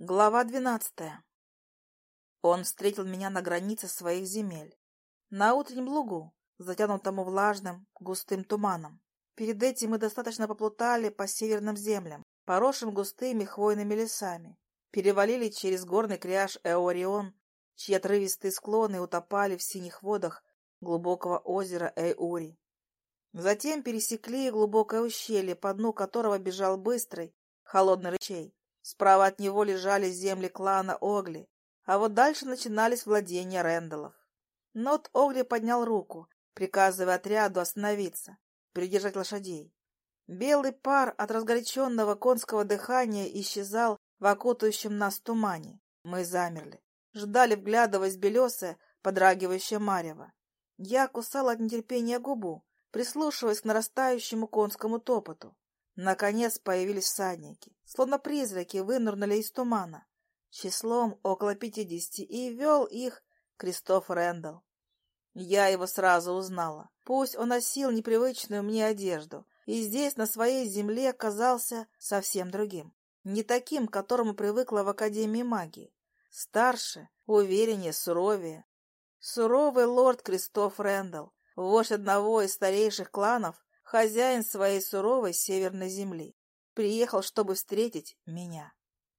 Глава двенадцатая. Он встретил меня на границе своих земель, на утреннем лугу, затянутому влажным, густым туманом. Перед этим мы достаточно поплутали по северным землям, поросшим густыми хвойными лесами, перевалили через горный кряж Эорион, чьи отрывистые склоны утопали в синих водах глубокого озера Эйури. Затем пересекли глубокое ущелье, по дну которого бежал быстрый, холодный ручей. Справа от него лежали земли клана Огли, а вот дальше начинались владения Рэндаллов. Нот Огли поднял руку, приказывая отряду остановиться, придержать лошадей. Белый пар от разгоряченного конского дыхания исчезал в окутающем нас тумане. Мы замерли, ждали, вглядываясь в белесое, подрагивающее марево. Я кусал от нетерпения губу, прислушиваясь к нарастающему конскому топоту. Наконец появились всадники, словно призраки вынырнули из тумана, числом около пятидесяти, и вел их Кристоф Рэндалл. Я его сразу узнала. Пусть он носил непривычную мне одежду, и здесь, на своей земле, казался совсем другим. Не таким, к которому привыкла в Академии магии. Старше, увереннее, суровее. Суровый лорд Кристоф Рэндалл, вождь одного из старейших кланов, хозяин своей суровой северной земли. Приехал, чтобы встретить меня.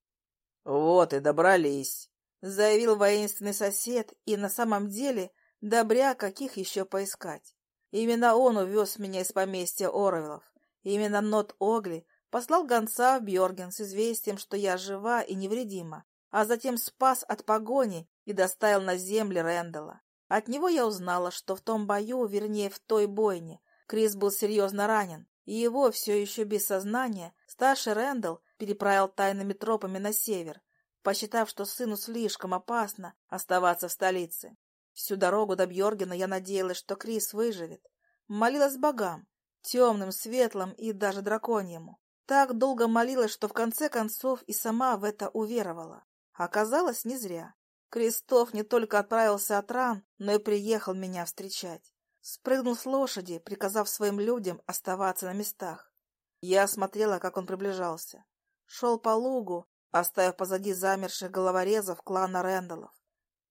— Вот и добрались, — заявил воинственный сосед, и на самом деле добря каких еще поискать. Именно он увез меня из поместья Оровелов. Именно Нот Огли послал гонца в Бьорген с известием, что я жива и невредима, а затем спас от погони и доставил на земли Рэндала. От него я узнала, что в том бою, вернее, в той бойне, Крис был серьезно ранен, и его, все еще без сознания, старший Рэндалл переправил тайными тропами на север, посчитав, что сыну слишком опасно оставаться в столице. Всю дорогу до Бьоргена я надеялась, что Крис выживет. Молилась богам, темным, светлым и даже драконьему. Так долго молилась, что в конце концов и сама в это уверовала. Оказалось, не зря. Крестов не только отправился от ран, но и приехал меня встречать. Спрыгнул с лошади, приказав своим людям оставаться на местах. Я смотрела, как он приближался. Шел по лугу, оставив позади замерших головорезов клана Рэндаллов,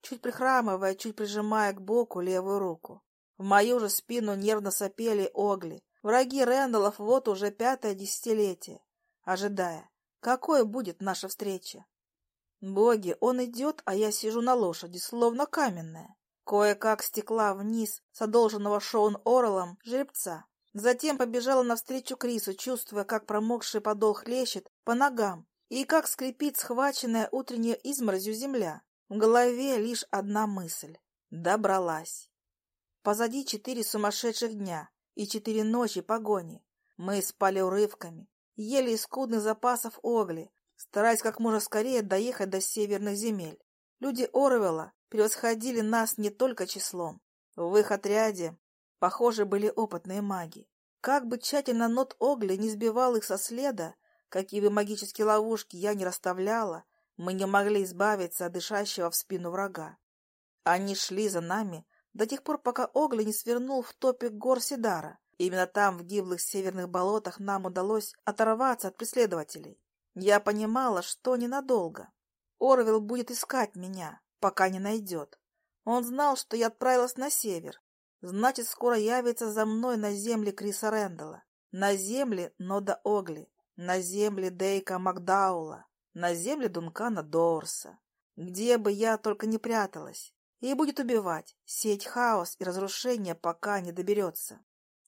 чуть прихрамывая, чуть прижимая к боку левую руку. В мою же спину нервно сопели огли. Враги Рэндаллов вот уже пятое десятилетие, ожидая, какой будет наша встреча. Боги, он идет, а я сижу на лошади, словно каменная. Кое-как стекла вниз с одолженного Шоун Орелом жеребца. Затем побежала навстречу Крису, чувствуя, как промокший подол хлещет по ногам и как скрипит схваченная утренней изморозью земля. В голове лишь одна мысль — добралась. Позади четыре сумасшедших дня и четыре ночи погони. Мы спали урывками, ели из скудных запасов огли, стараясь как можно скорее доехать до северных земель. Люди Орвелла превосходили нас не только числом. В их отряде, похоже, были опытные маги. Как бы тщательно Нот Огли не сбивал их со следа, какие бы магические ловушки я не расставляла, мы не могли избавиться от дышащего в спину врага. Они шли за нами до тех пор, пока Огли не свернул в топик гор Сидара. Именно там, в гиблых северных болотах, нам удалось оторваться от преследователей. Я понимала, что ненадолго. Орвел будет искать меня, пока не найдет. Он знал, что я отправилась на север. Значит, скоро явится за мной на земле Криса Рэндалла, на земле Нода Огли, на земле Дейка Макдаула, на земле Дункана Дорса. Где бы я только не пряталась. И будет убивать, сеять хаос и разрушение, пока не доберется.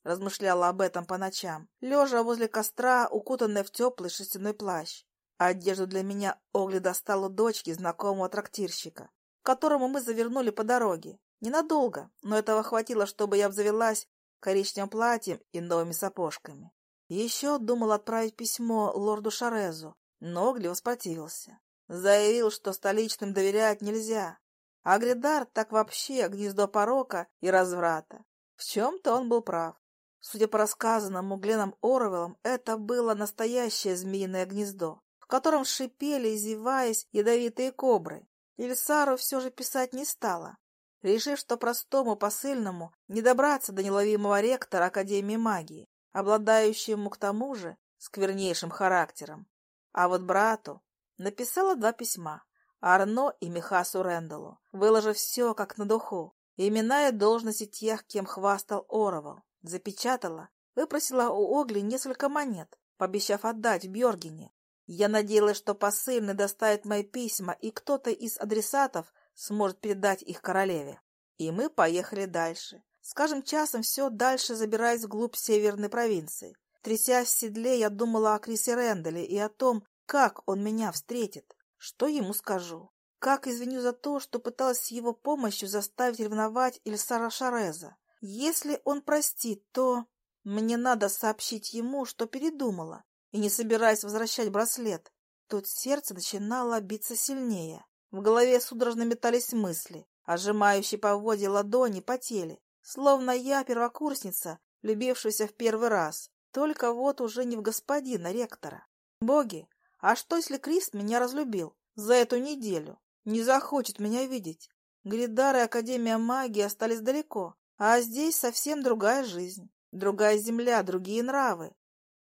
Размышляла об этом по ночам, лежа возле костра, укутанная в теплый шерстяной плащ. Одежду для меня Огли достал у дочки знакомого трактирщика, которому мы завернули по дороге. Ненадолго, но этого хватило, чтобы я обзавелась коричневым платьем и новыми сапожками. Еще думал отправить письмо лорду Шарезу, но Огли воспротивился. Заявил, что столичным доверять нельзя. А Гридар так вообще гнездо порока и разврата. В чем-то он был прав. Судя по рассказанному Гленом Оруэллом, это было настоящее змеиное гнездо котором шипели, зеваясь, ядовитые кобры. Ильсару все же писать не стала, решив, что простому посыльному не добраться до неловимого ректора Академии магии, обладающему к тому же сквернейшим характером. А вот брату... Написала два письма. Арно и Михасу Рэндаллу, выложив все как на духу, имена и должности тех, кем хвастал Оровал. Запечатала, выпросила у Огли несколько монет, пообещав отдать в Бьоргене. Я надеялась, что посыльный доставит мои письма, и кто-то из адресатов сможет передать их королеве. И мы поехали дальше. Скажем, часом все дальше забираясь вглубь северной провинции. Трясясь в седле, я думала о Крисе Рэндале и о том, как он меня встретит. Что ему скажу? Как извиню за то, что пыталась с его помощью заставить ревновать Ильсара Шареза? Если он простит, то... Мне надо сообщить ему, что передумала, и не собираясь возвращать браслет. Тут сердце начинало биться сильнее. В голове судорожно метались мысли, а сжимающие поводья ладони потели, словно я первокурсница, любившаяся в первый раз, только вот уже не в господина ректора. Боги, а что, если Крис меня разлюбил за эту неделю? Не захочет меня видеть. Гридар и Академия магии остались далеко, а здесь совсем другая жизнь, другая земля, другие нравы.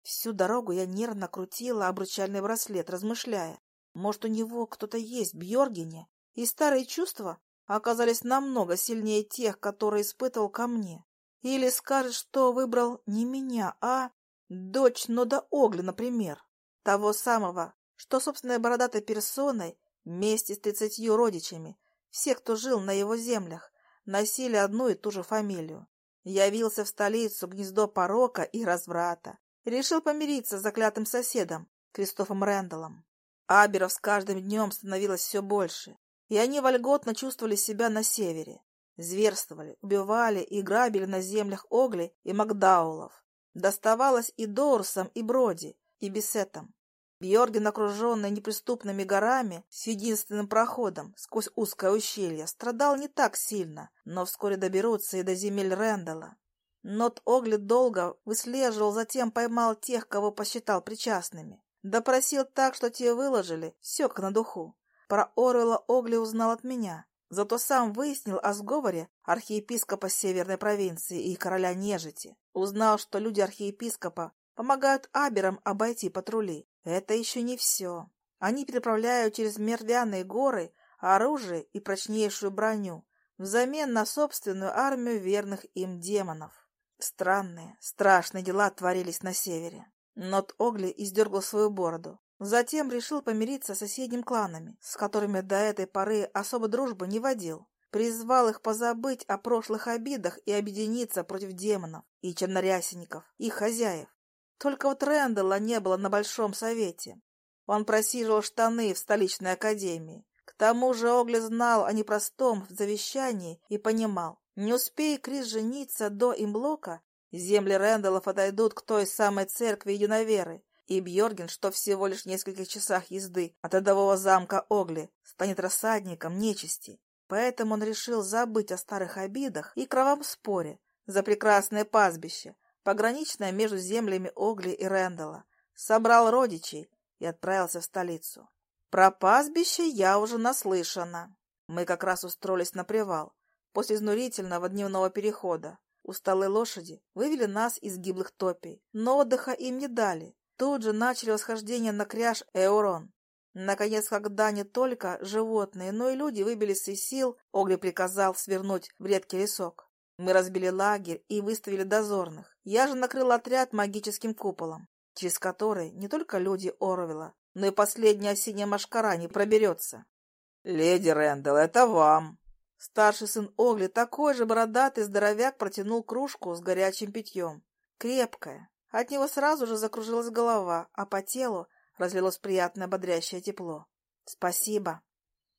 Всю дорогу я нервно крутила обручальный браслет, размышляя. Может, у него кто-то есть в Бьоргене, и старые чувства оказались намного сильнее тех, которые испытывал ко мне. Или скажет, что выбрал не меня, а дочь Нода Огли, например. Того самого, что собственной бородатой персоной вместе с тридцатью родичами, все, кто жил на его землях, носили одну и ту же фамилию. Явился в столицу гнездо порока и разврата. Решил помириться с заклятым соседом, Кристофом Рэндаллом. Аберов с каждым днем становилось все больше, и они вольготно чувствовали себя на севере. Зверствовали, убивали и грабили на землях Огли и Макдаулов. Доставалось и Доурсам, и Броди, и Бесетам. Бьорген, окруженный неприступными горами, с единственным проходом сквозь узкое ущелье, страдал не так сильно, но вскоре доберутся и до земель Рэндала. Нот Огли долго выслеживал, затем поймал тех, кого посчитал причастными. Допросил так, что те выложили, все как на духу. Про Орвела Огли узнал от меня, зато сам выяснил о сговоре архиепископа Северной провинции и короля нежити. Узнал, что люди архиепископа помогают Аберам обойти патрули. Это еще не все. Они переправляют через Мервяные горы оружие и прочнейшую броню взамен на собственную армию верных им демонов. Странные, страшные дела творились на севере. Нот Огли издергал свою бороду. Затем решил помириться с соседними кланами, с которыми до этой поры особо дружбы не водил. Призвал их позабыть о прошлых обидах и объединиться против демонов и чернорясенников, их хозяев. Только вот Рэндалла не было на Большом Совете. Он просиживал штаны в столичной академии. К тому же Огли знал о непростом завещании и понимал, не успея Крис жениться до имблока, земли Рэндаллов отойдут к той самой церкви единоверы, и Бьорген, что всего лишь в нескольких часах езды от родового замка Огли, станет рассадником нечисти. Поэтому он решил забыть о старых обидах и кровавом споре за прекрасное пастбище, пограничная между землями Огли и Рэндала, собрал родичей и отправился в столицу. Про пастбище я уже наслышана. Мы как раз устроились на привал после изнурительного дневного перехода. Усталые лошади вывели нас из гиблых топей, но отдыха им не дали. Тут же начали восхождение на кряж Эурон. Наконец, когда не только животные, но и люди выбились из сил, Огли приказал свернуть в редкий лесок. Мы разбили лагерь и выставили дозорных. Я же накрыл отряд магическим куполом, через который не только люди Оровела, но и последняя осенняя машкара не проберется. — Леди Рэндалл, это вам! Старший сын Огли, такой же бородатый здоровяк, протянул кружку с горячим питьем. Крепкая. От него сразу же закружилась голова, а по телу разлилось приятное бодрящее тепло. — Спасибо.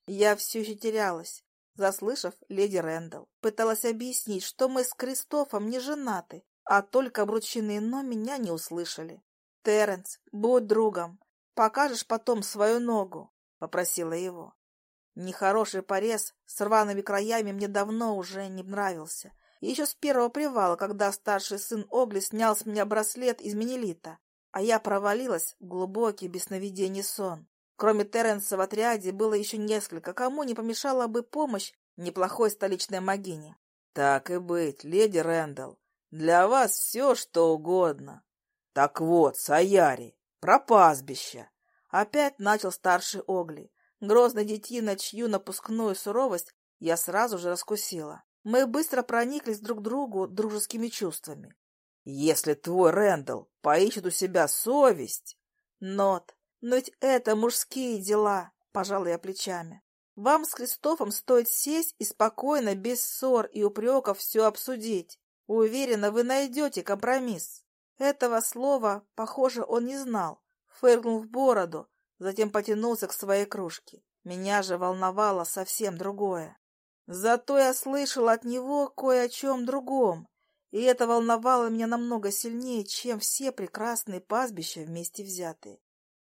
Я все еще терялась. Заслышав, леди Рэндалл пыталась объяснить, что мы с Кристофом не женаты, а только обручены, но меня не услышали. «Терренс, будь другом, покажешь потом свою ногу», — попросила его. Нехороший порез с рваными краями мне давно уже не нравился. еще с первого привала, когда старший сын Огли снял с меня браслет из минелита, а я провалилась в глубокий без сновидений сон. Кроме Терренса в отряде было еще несколько, кому не помешала бы помощь неплохой столичной магине. — Так и быть, леди Рэндалл, для вас все, что угодно. Так вот, Саяри, про пастбище. Опять начал старший Огли. Грозный детина, чью напускную суровость я сразу же раскусила. Мы быстро прониклись друг другу дружескими чувствами. Если твой Рэндалл поищет у себя совесть... Нот, но ведь это мужские дела, пожал я плечами. Вам с Кристофом стоит сесть и спокойно, без ссор и упреков, все обсудить. Уверена, вы найдете компромисс. Этого слова, похоже, он не знал. Фыркнул в бороду, затем потянулся к своей кружке. Меня же волновало совсем другое. Зато я слышал от него кое о чем другом, и это волновало меня намного сильнее, чем все прекрасные пастбища вместе взятые.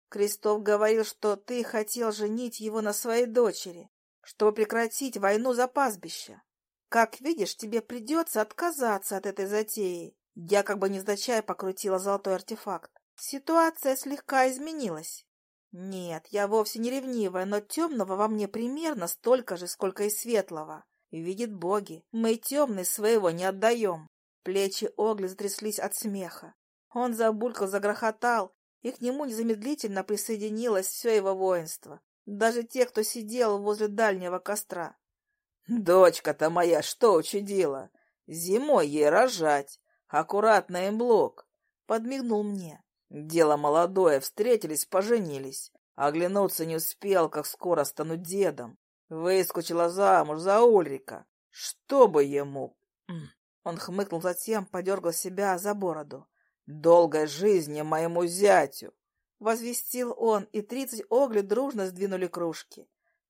Крестов говорил, что ты хотел женить его на своей дочери, чтобы прекратить войну за пастбище. Как видишь, тебе придется отказаться от этой затеи. Я как бы невзначай покрутила золотой артефакт. Ситуация слегка изменилась. Нет, я вовсе не ревнивая, но темного во мне примерно столько же, сколько и светлого. Видит боги, мы темный своего не отдаем. Плечи Огли затряслись от смеха. Он забулькал, загрохотал, и к нему незамедлительно присоединилось все его воинство, даже те, кто сидел возле дальнего костра. «Дочка-то моя что учудила? Зимой ей рожать, аккуратно им блок!» — подмигнул мне. Дело молодое, встретились, поженились. Оглянуться не успел, как скоро стану дедом. Выскочила замуж за Ульрика. Что бы ему... Он хмыкнул затем, подергал себя за бороду. «Долгой жизни моему зятю!» Возвестил он, и тридцать огли дружно сдвинули кружки.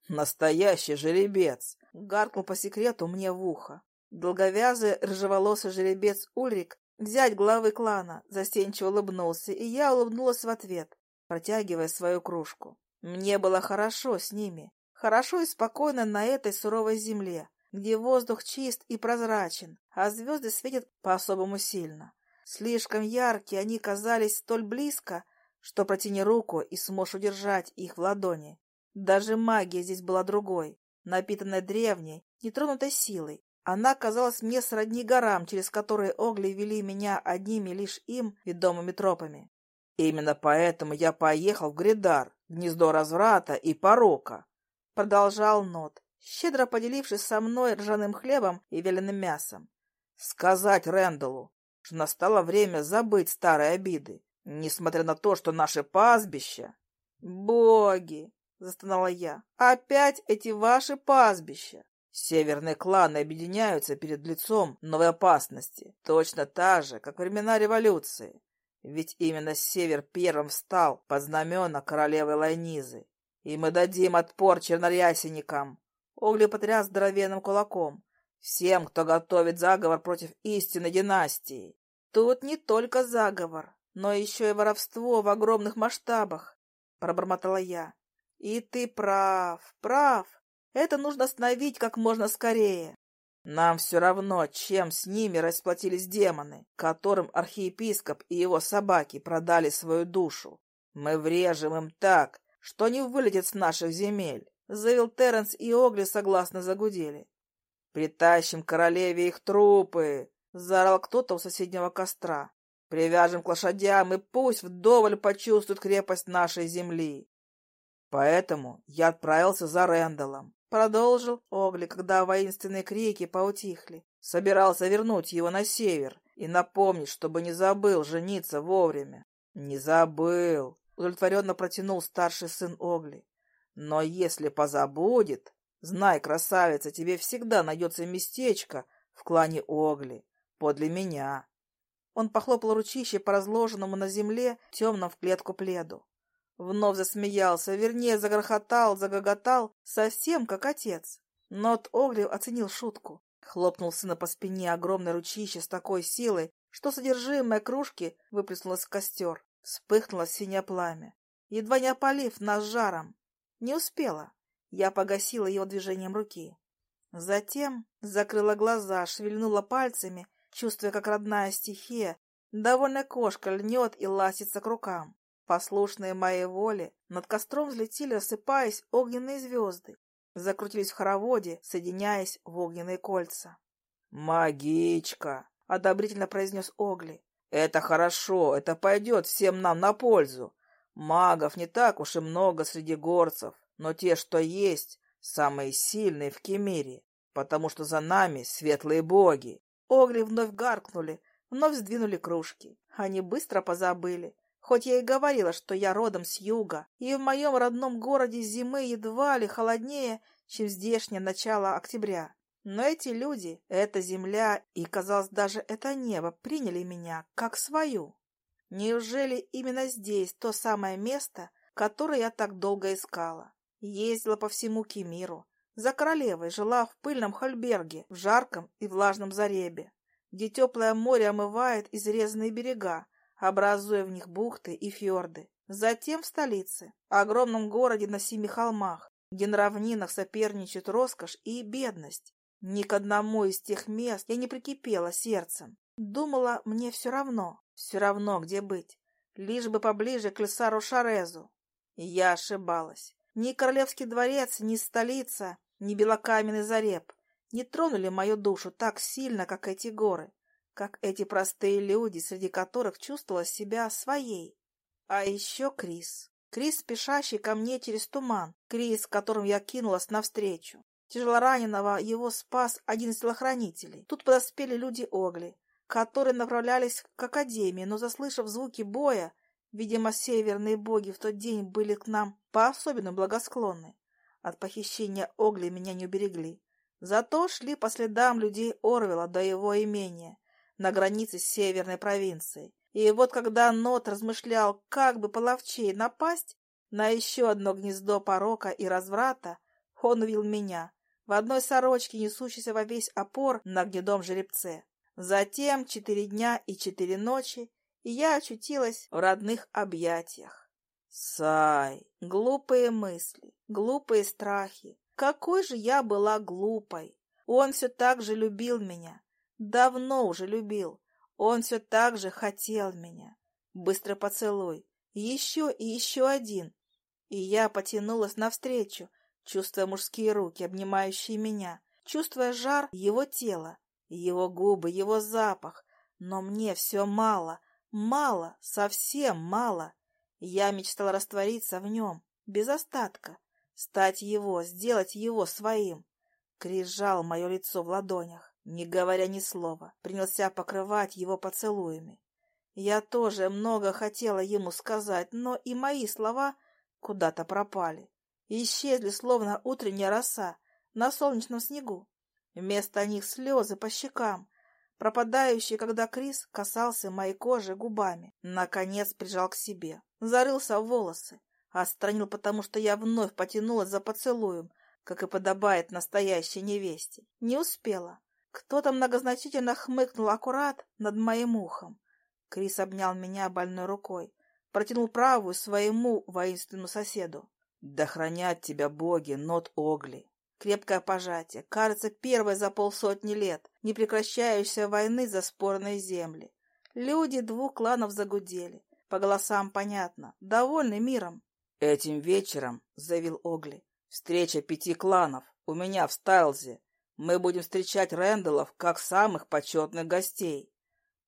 «Настоящий жеребец!» — гаркнул по секрету мне в ухо. Долговязый рыжеволосый жеребец Ульрик Взять главы клана, застенчиво улыбнулся, и я улыбнулась в ответ, протягивая свою кружку. Мне было хорошо с ними, хорошо и спокойно на этой суровой земле, где воздух чист и прозрачен, а звезды светят по-особому сильно. Слишком яркие они казались столь близко, что протяни руку и сможешь удержать их в ладони. Даже магия здесь была другой, напитанная древней, нетронутой силой, она казалась мне сродни горам, через которые огли вели меня одними лишь им ведомыми тропами. Именно поэтому я поехал в Гридар, гнездо разврата и порока. Продолжал Нот, щедро поделившись со мной ржаным хлебом и вяленым мясом. Сказать Рэндаллу, что настало время забыть старые обиды, несмотря на то, что наши пастбища... «Боги!» — застонала я. «Опять эти ваши пастбища! Северные кланы объединяются перед лицом новой опасности, точно так же, как времена революции. Ведь именно Север первым встал под знамена королевы Лайнизы. И мы дадим отпор чернорясенникам. Огли потряс здоровенным кулаком. Всем, кто готовит заговор против истинной династии. Тут не только заговор, но еще и воровство в огромных масштабах, пробормотала я. И ты прав, прав. Это нужно остановить как можно скорее. Нам все равно, чем с ними расплатились демоны, которым архиепископ и его собаки продали свою душу. Мы врежем им так, что они вылетят с наших земель, — заявил Терренс, и Огли согласно загудели. «Притащим королеве их трупы!» — заорал кто-то у соседнего костра. «Привяжем к лошадям, и пусть вдоволь почувствуют крепость нашей земли!» Поэтому я отправился за Рэндаллом. Продолжил Огли, когда воинственные крики поутихли. Собирался вернуть его на север и напомнить, чтобы не забыл жениться вовремя. Не забыл, удовлетворенно протянул старший сын Огли. Но если позабудет, знай, красавица, тебе всегда найдется местечко в клане Огли, подле меня. Он похлопал ручище по разложенному на земле темном в клетку пледу. Вновь засмеялся, вернее, загрохотал, загоготал, совсем как отец. Нот Огрев оценил шутку. Хлопнул сына по спине огромной ручище с такой силой, что содержимое кружки выплеснулось в костер. Вспыхнуло синее пламя, едва не опалив нас жаром. Не успела. Я погасила его движением руки. Затем закрыла глаза, шевельнула пальцами, чувствуя, как родная стихия, довольная кошка льнет и ластится к рукам. Послушные моей воле, над костром взлетели, рассыпаясь огненные звезды, закрутились в хороводе, соединяясь в огненные кольца. «Магичка!» — одобрительно произнес Огли. «Это хорошо, это пойдет всем нам на пользу. Магов не так уж и много среди горцев, но те, что есть, самые сильные в Кемире, потому что за нами светлые боги. Огли вновь гаркнули, вновь сдвинули кружки. Они быстро позабыли. Хоть я и говорила, что я родом с юга, и в моем родном городе зимы едва ли холоднее, чем здешнее начало октября. Но эти люди, эта земля и, казалось, даже это небо приняли меня как свою. Неужели именно здесь то самое место, которое я так долго искала? Ездила по всему Кемиру. За королевой жила в пыльном Хольберге, в жарком и влажном Заребе, где теплое море омывает изрезанные берега, образуя в них бухты и фьорды. Затем в столице, огромном городе на семи холмах, где на равнинах соперничают роскошь и бедность. Ни к одному из тех мест я не прикипела сердцем. Думала, мне все равно, все равно, где быть, лишь бы поближе к Лесару Шарезу. И я ошибалась. Ни Королевский дворец, ни столица, ни белокаменный зареб не тронули мою душу так сильно, как эти горы, как эти простые люди, среди которых чувствовала себя своей. А еще Крис. Крис, спешащий ко мне через туман. Крис, которым я кинулась навстречу. Тяжелораненого его спас один из телохранителей. Тут подоспели люди Огли, которые направлялись к Академии, но, заслышав звуки боя, видимо, северные боги в тот день были к нам по-особенному благосклонны. От похищения Огли меня не уберегли. Зато шли по следам людей Орвела до его имения, на границе с северной провинцией. И вот когда Нот размышлял, как бы половчей напасть на еще одно гнездо порока и разврата, он увидел меня, в одной сорочке, несущейся во весь опор на гнедом жеребце. Затем четыре дня и четыре ночи, и я очутилась в родных объятиях. Сай, глупые мысли, глупые страхи. Какой же я была глупой! Он все так же любил меня, давно уже любил. Он все так же хотел меня. Быстро поцелуй, еще и еще один. И я потянулась навстречу, чувствуя мужские руки, обнимающие меня, чувствуя жар его тела, его губы, его запах. Но мне все мало, мало, совсем мало. Я мечтала раствориться в нем, без остатка, стать его, сделать его своим. Крис жал мое лицо в ладонях, не говоря ни слова, принялся покрывать его поцелуями. Я тоже много хотела ему сказать, но и мои слова куда-то пропали исчезли, словно утренняя роса на солнечном снегу. Вместо них слезы по щекам, пропадающие, когда Крис касался моей кожи губами. Наконец прижал к себе, зарылся в волосы, отстранил, потому что я вновь потянулась за поцелуем, как и подобает настоящей невесте. Не успела. Кто-то многозначительно хмыкнул аккурат над моим ухом. Крис обнял меня больной рукой, протянул правую своему воинственному соседу. Да хранят тебя боги, Нот Огли. Крепкое пожатие. Кажется, первое за полсотни лет, не прекращающейся войны за спорные земли. Люди двух кланов загудели. По голосам понятно. Довольны миром. «Этим вечером», — заявил Огли, — «встреча пяти кланов. У меня в Стайлзе. Мы будем встречать Рэндаллов как самых почетных гостей».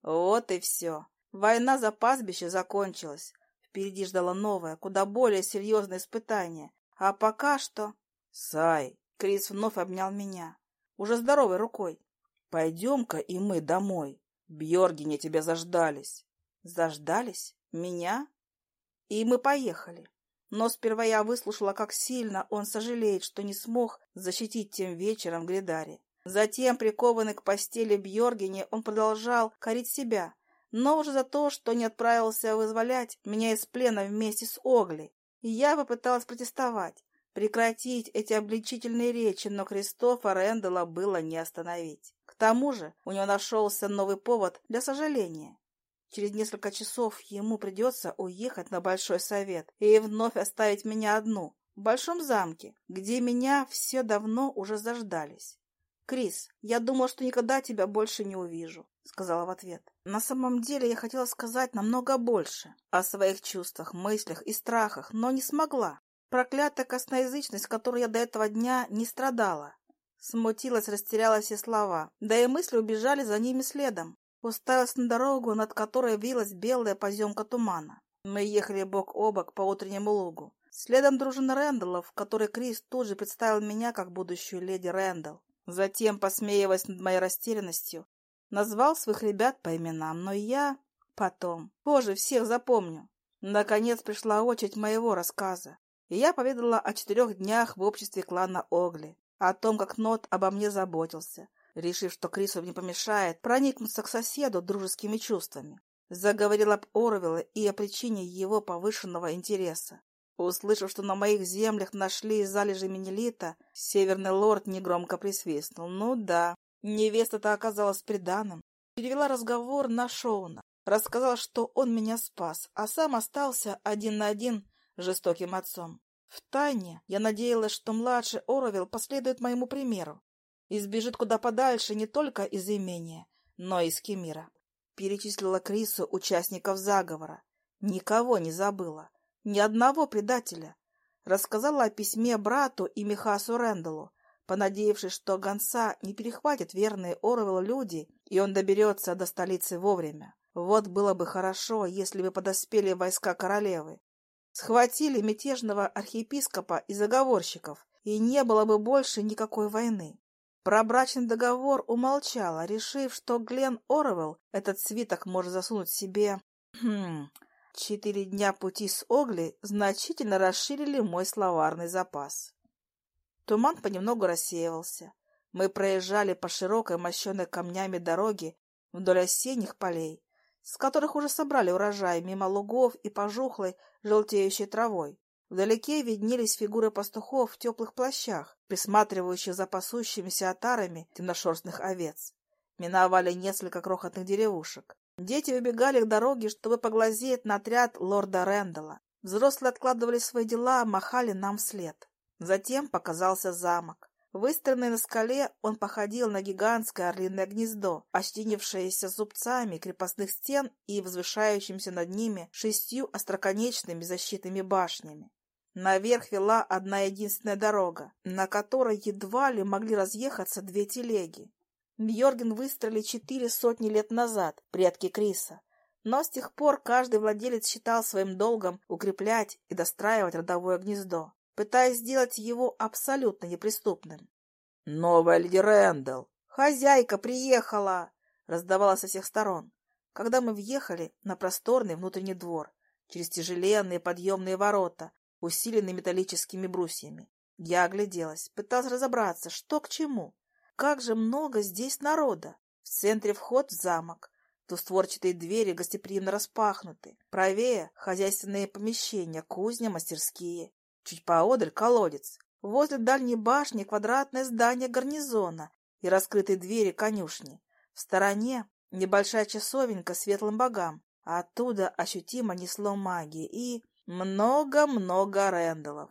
Вот и все. Война за пастбище закончилась. Впереди ждало новое, куда более серьезное испытание. А пока что... Сай, Крис вновь обнял меня. Уже здоровой рукой. Пойдем-ка и мы домой. Бьоргине тебя заждались. Заждались? Меня? И мы поехали. Но сперва я выслушала, как сильно он сожалеет, что не смог защитить тем вечером Гридари. Затем, прикованный к постели Бьоргине, он продолжал корить себя, но уже за то, что не отправился вызволять меня из плена вместе с Огли. И я попыталась протестовать, прекратить эти обличительные речи, но Кристофа Рэндалла было не остановить. К тому же у него нашелся новый повод для сожаления. Через несколько часов ему придется уехать на Большой Совет и вновь оставить меня одну в Большом замке, где меня все давно уже заждались. «Крис, я думала, что никогда тебя больше не увижу», — сказала в ответ. На самом деле я хотела сказать намного больше о своих чувствах, мыслях и страхах, но не смогла. Проклятая косноязычность, которой я до этого дня не страдала. Смутилась, растеряла все слова, да и мысли убежали за ними следом. Уставилась на дорогу, над которой вилась белая поземка тумана. Мы ехали бок о бок по утреннему лугу. Следом дружина Рэндаллов, в которой Крис тут же представил меня как будущую леди Рэндалл. Затем, посмеиваясь над моей растерянностью, назвал своих ребят по именам, но я потом, позже всех запомню. Наконец пришла очередь моего рассказа, и я поведала о четырех днях в обществе клана Огли, о том, как Нот обо мне заботился, решив, что Крису не помешает проникнуться к соседу дружескими чувствами. Заговорил об Орвелле и о причине его повышенного интереса. Услышав, что на моих землях нашли залежи Менелита, северный лорд негромко присвистнул. Ну да, невеста-то оказалась приданым. Перевела разговор на Шоуна. Рассказал, что он меня спас, а сам остался один на один жестоким отцом. Втайне я надеялась, что младший Оровил последует моему примеру и сбежит куда подальше не только из имения, но и из Кемира. Перечислила Крису участников заговора. Никого не забыла. Ни одного предателя. Рассказала о письме брату и Михасу Рэндаллу, понадеявшись, что гонца не перехватят верные Орвелл люди, и он доберется до столицы вовремя. Вот было бы хорошо, если бы подоспели войска королевы. Схватили мятежного архиепископа и заговорщиков, и не было бы больше никакой войны. Про брачный договор умолчала, решив, что Глен Орвелл этот свиток может засунуть себе... Хм... Четыре дня пути с Огли значительно расширили мой словарный запас. Туман понемногу рассеивался. Мы проезжали по широкой, мощенной камнями дороге вдоль осенних полей, с которых уже собрали урожай мимо лугов и пожухлой, желтеющей травой. Вдалеке виднелись фигуры пастухов в теплых плащах, присматривающих за пасущимися отарами темношерстных овец. Миновали несколько крохотных деревушек. Дети убегали к дороге, чтобы поглазеть на отряд лорда Рэндалла. Взрослые откладывали свои дела, махали нам вслед. Затем показался замок. Выстроенный на скале, он походил на гигантское орлиное гнездо, ощетинившееся зубцами крепостных стен и возвышающимся над ними шестью остроконечными защитными башнями. Наверх вела одна единственная дорога, на которой едва ли могли разъехаться две телеги. Бьорген выстроили четыре сотни лет назад, предки Криса. Но с тех пор каждый владелец считал своим долгом укреплять и достраивать родовое гнездо, пытаясь сделать его абсолютно неприступным. «Новая леди Рэндалл!» «Хозяйка приехала!» раздавалось со всех сторон. Когда мы въехали на просторный внутренний двор, через тяжеленные подъемные ворота, усиленные металлическими брусьями, я огляделась, пыталась разобраться, что к чему. Как же много здесь народа! В центре вход в замок. Двустворчатые двери гостеприимно распахнуты. Правее — хозяйственные помещения, кузня, мастерские. Чуть поодаль — колодец. Возле дальней башни квадратное здание гарнизона и раскрытые двери конюшни. В стороне небольшая часовенька светлым богам, а оттуда ощутимо несло магии и много-много рэндалов.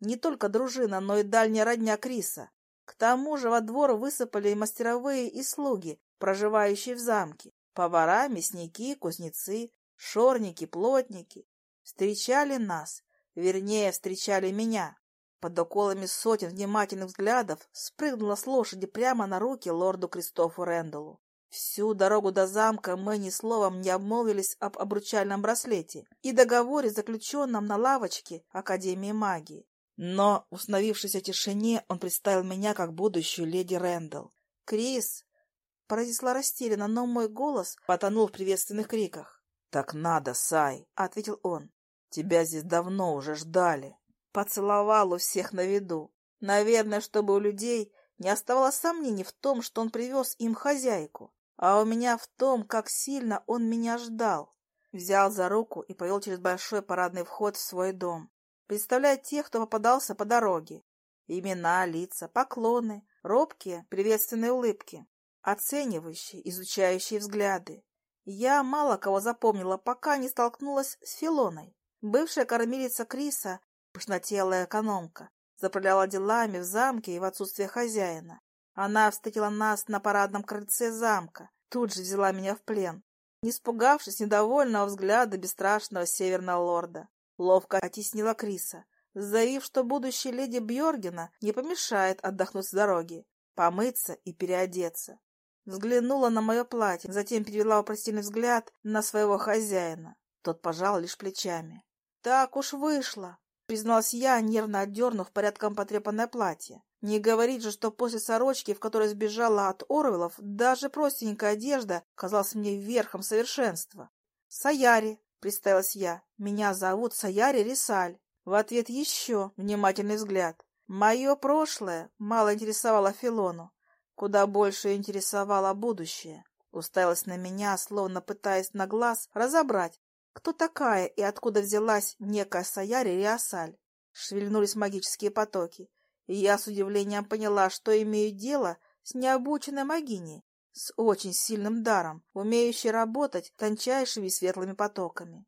Не только дружина, но и дальняя родня Криса. К тому же во двор высыпали мастеровые и слуги, проживающие в замке. Повара, мясники, кузнецы, шорники, плотники. Встречали нас, вернее, встречали меня. Под уколами сотен внимательных взглядов спрыгнула с лошади прямо на руки лорду Кристофу Рэндаллу. Всю дорогу до замка мы ни словом не обмолвились об обручальном браслете и договоре, заключенном на лавочке Академии магии. Но, установившись тишине, он представил меня как будущую леди Рэндалл. «Крис!» — произнесла растерянно, но мой голос потонул в приветственных криках. «Так надо, Сай!» — ответил он. «Тебя здесь давно уже ждали!» Поцеловал у всех на виду. Наверное, чтобы у людей не оставалось сомнений в том, что он привез им хозяйку, а у меня в том, как сильно он меня ждал. Взял за руку и повел через большой парадный вход в свой дом представлять тех, кто попадался по дороге. Имена, лица, поклоны, робкие, приветственные улыбки, оценивающие, изучающие взгляды. Я мало кого запомнила, пока не столкнулась с Филоной. Бывшая кормилица Криса, пышнотелая экономка, заправляла делами в замке и в отсутствие хозяина. Она встретила нас на парадном крыльце замка, тут же взяла меня в плен, не испугавшись недовольного взгляда бесстрашного северного лорда ловко оттеснила Криса, заявив, что будущей леди Бьоргена не помешает отдохнуть с дороги, помыться и переодеться. Взглянула на мое платье, затем перевела вопросительный взгляд на своего хозяина. Тот пожал лишь плечами. Так уж вышло, призналась я, нервно отдернув порядком потрепанное платье. Не говорить же, что после сорочки, в которой сбежала от Орвелов, даже простенькая одежда казалась мне верхом совершенства. «Саяри», — представилась я, — «меня зовут Саяри Рисаль». В ответ еще внимательный взгляд. Мое прошлое мало интересовало Филону, куда больше интересовало будущее. Уставилась на меня, словно пытаясь на глаз разобрать, кто такая и откуда взялась некая Саяри Риасаль. Шевельнулись магические потоки, я с удивлением поняла, что имею дело с необученной магиней, с очень сильным даром, умеющей работать тончайшими светлыми потоками.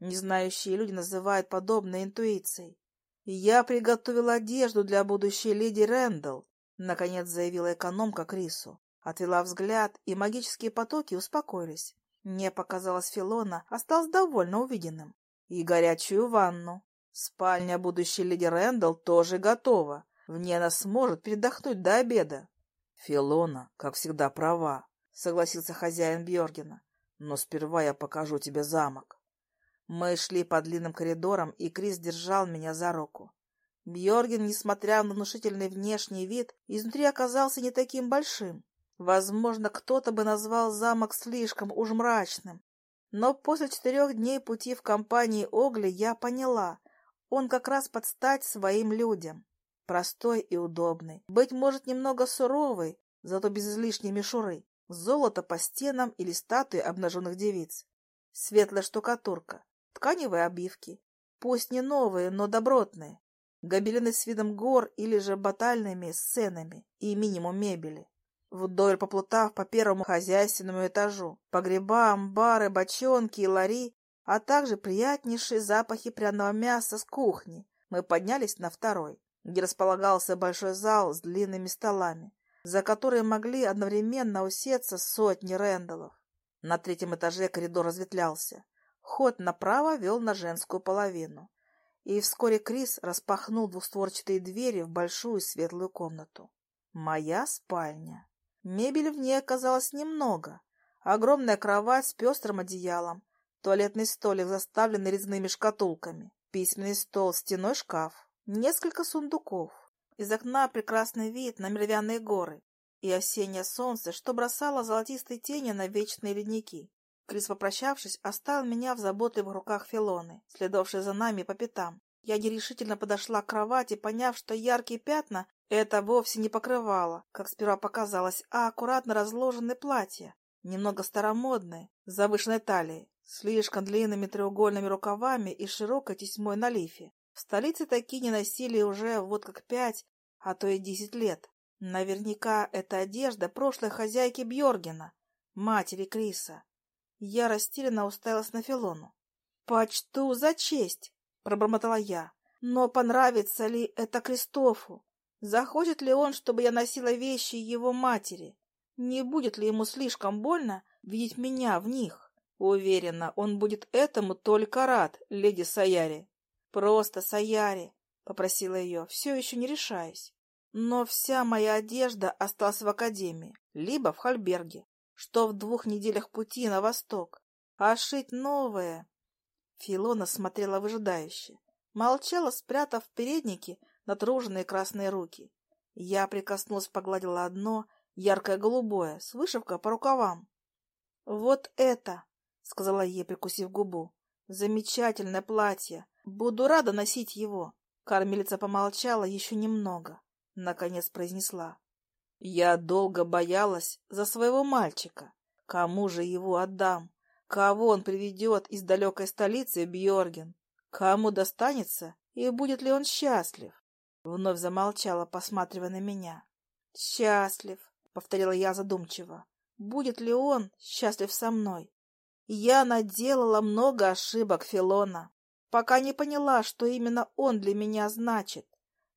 Незнающие люди называют подобное интуицией. «Я приготовила одежду для будущей леди Рэндалл», — наконец заявила экономка Крису. Отвела взгляд, и магические потоки успокоились. Мне показалось, Филона осталась довольно увиденным. И горячую ванну. Спальня будущей леди Рэндалл тоже готова. В ней она сможет передохнуть до обеда. Филона, как всегда, права, согласился хозяин Бьоргена. Но сперва я покажу тебе замок. Мы шли по длинным коридорам, и Крис держал меня за руку. Бьорген, несмотря на внушительный внешний вид, изнутри оказался не таким большим. Возможно, кто-то бы назвал замок слишком уж мрачным. Но после четырех дней пути в компании Огли я поняла, он как раз под стать своим людям. Простой и удобный, быть может, немного суровый, зато без излишней мишуры. Золото по стенам или статуи обнаженных девиц. Светлая штукатурка, тканевые обивки, пусть не новые, но добротные, гобелены с видом гор или же батальными сценами и минимум мебели. Вдоль поплутав по первому хозяйственному этажу, погреба, амбары, бочонки и лари, а также приятнейшие запахи пряного мяса с кухни, мы поднялись на второй, где располагался большой зал с длинными столами, за которые могли одновременно усеться сотни рэндалов. На третьем этаже коридор разветвлялся. Ход направо вел на женскую половину. И вскоре Крис распахнул двустворчатые двери в большую светлую комнату. Моя спальня. Мебели в ней оказалось немного. Огромная кровать с пестрым одеялом, туалетный столик, заставленный резными шкатулками, письменный стол, стеной шкаф, несколько сундуков. Из окна прекрасный вид на Мельвяные горы и осеннее солнце, что бросало золотистые тени на вечные ледники. Крис, попрощавшись, оставил меня в заботливых руках Филоны, следовавшей за нами по пятам. Я нерешительно подошла к кровати, поняв, что яркие пятна это вовсе не покрывало, как сперва показалось, а аккуратно разложенные платья, немного старомодные, с завышенной талией, слишком длинными треугольными рукавами и широкой тесьмой на лифе. В столице такие не носили уже вот как пять, а то и десять лет. Наверняка это одежда прошлой хозяйки Бьоргена, матери Криса. Я растерянно уставилась на Филону. «Почту за честь!» — пробормотала я. «Но понравится ли это Кристофу? Захочет ли он, чтобы я носила вещи его матери? Не будет ли ему слишком больно видеть меня в них? Уверена, он будет этому только рад, леди Саяри». «Просто Саяри», — попросила ее, все еще не решаясь. Но вся моя одежда осталась в академии, либо в Хальберге что в двух неделях пути на восток, а шить новое. Филона смотрела выжидающе, молчала, спрятав в переднике натруженные красные руки. Я прикоснулась, погладила одно, яркое голубое, с вышивкой по рукавам. — Вот это! — сказала ей, прикусив губу. — Замечательное платье. Буду рада носить его. Кормилица помолчала еще немного. Наконец произнесла. Я долго боялась за своего мальчика. Кому же его отдам? Кого он приведет из далекой столицы Бьорген? Кому достанется и будет ли он счастлив? Вновь замолчала, посматривая на меня. «Счастлив», — повторила я задумчиво. «Будет ли он счастлив со мной?» Я наделала много ошибок Филона, пока не поняла, что именно он для меня значит.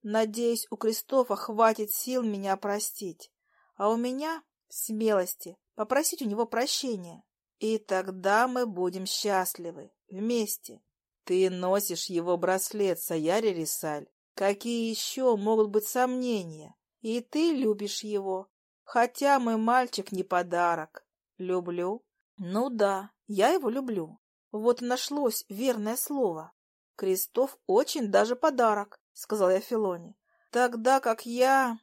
Надеюсь, у Кристофа хватит сил меня простить, а у меня смелости попросить у него прощения. И тогда мы будем счастливы, вместе. Ты носишь его браслет, Саяри Рисаль. Какие еще могут быть сомнения? И ты любишь его, хотя мой мальчик не подарок. Люблю? Ну да, я его люблю. Вот нашлось верное слово. Крестов очень даже подарок, сказал я Филоне. Тогда как я...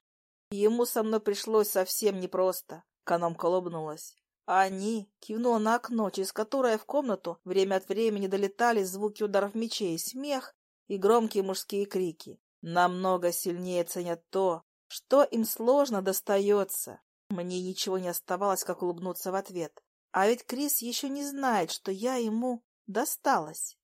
Ему со мной пришлось совсем непросто. Экономка улыбнулась. Они кивнула на окно, через которое в комнату время от времени долетали звуки ударов мечей, смех и громкие мужские крики. Намного сильнее ценят то, что им сложно достается. Мне ничего не оставалось, как улыбнуться в ответ. А ведь Крис еще не знает, что я ему досталась.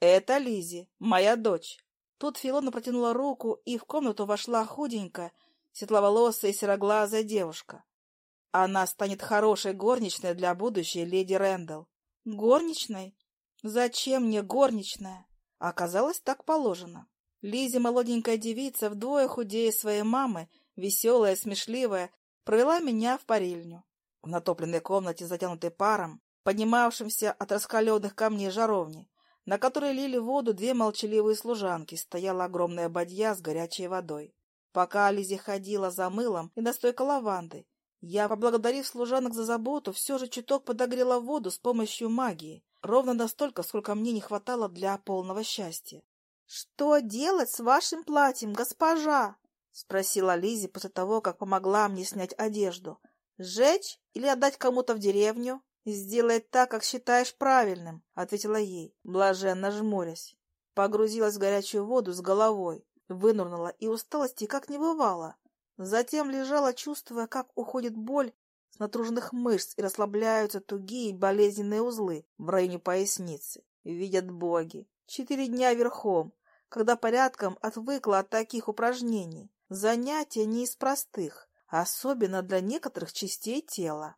Это Лизи, моя дочь. Тут Филона протянула руку, и в комнату вошла худенькая, светловолосая и сероглазая девушка. Она станет хорошей горничной для будущей леди Рэндалл. Горничной? Зачем мне горничная? Оказалось, так положено. Лизи, молоденькая девица, вдвое худее своей мамы, веселая, смешливая, провела меня в парильню. В натопленной комнате, затянутой паром, поднимавшимся от раскаленных камней жаровни, на которой лили воду две молчаливые служанки, стояла огромная бадья с горячей водой. Пока Лизи ходила за мылом и настойкой лаванды, я, поблагодарив служанок за заботу, все же чуток подогрела воду с помощью магии, ровно настолько, сколько мне не хватало для полного счастья. — Что делать с вашим платьем, госпожа? — спросила Лизи после того, как помогла мне снять одежду. — Сжечь или отдать кому-то в деревню? — Сделай так, как считаешь правильным, — ответила ей, блаженно жмурясь. Погрузилась в горячую воду с головой, вынурнула, и усталости как не бывало. Затем лежала, чувствуя, как уходит боль с натруженных мышц и расслабляются тугие болезненные узлы в районе поясницы. Видят боги, Четыре дня верхом, когда порядком отвыкла от таких упражнений. Занятия не из простых, особенно для некоторых частей тела.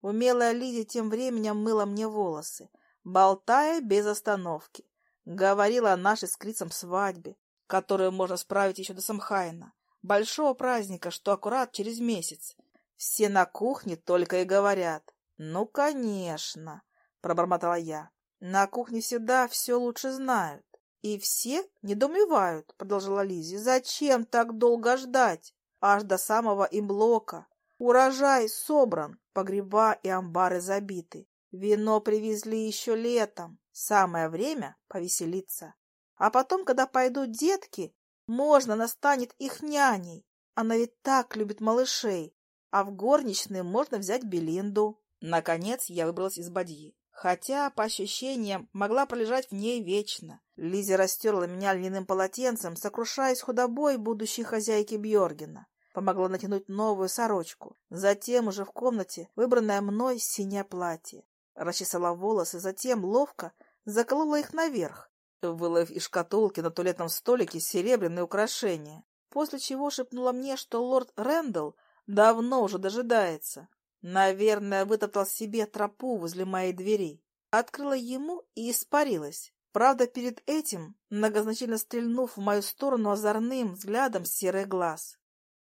Умелая Лидия тем временем мыла мне волосы, болтая без остановки. Говорила о нашей с Крисом свадьбе, которую можно справить еще до Самхайна, большого праздника, что аккурат через месяц. Все на кухне только и говорят. «Ну, конечно», — пробормотала я. На кухне всегда все лучше знают. И все недоумевают, продолжала Лизи. Зачем так долго ждать? Аж до самого имблока. Урожай собран, погреба и амбары забиты. Вино привезли еще летом. Самое время повеселиться. А потом, когда пойдут детки, можно настанет их няней. Она ведь так любит малышей. А в горничные можно взять Белинду. Наконец я выбралась из бадьи хотя, по ощущениям, могла пролежать в ней вечно. Лизи растерла меня льняным полотенцем, сокрушаясь худобой будущей хозяйки Бьоргена. Помогла натянуть новую сорочку. Затем уже в комнате выбранное мной синее платье. Расчесала волосы, затем ловко заколола их наверх, выловив из шкатулки на туалетном столике серебряные украшения, после чего шепнула мне, что лорд Рэндалл давно уже дожидается. Наверное, вытоптал себе тропу возле моей двери. Открыла ему и испарилась. Правда, перед этим, многозначительно стрельнув в мою сторону озорным взглядом серых глаз.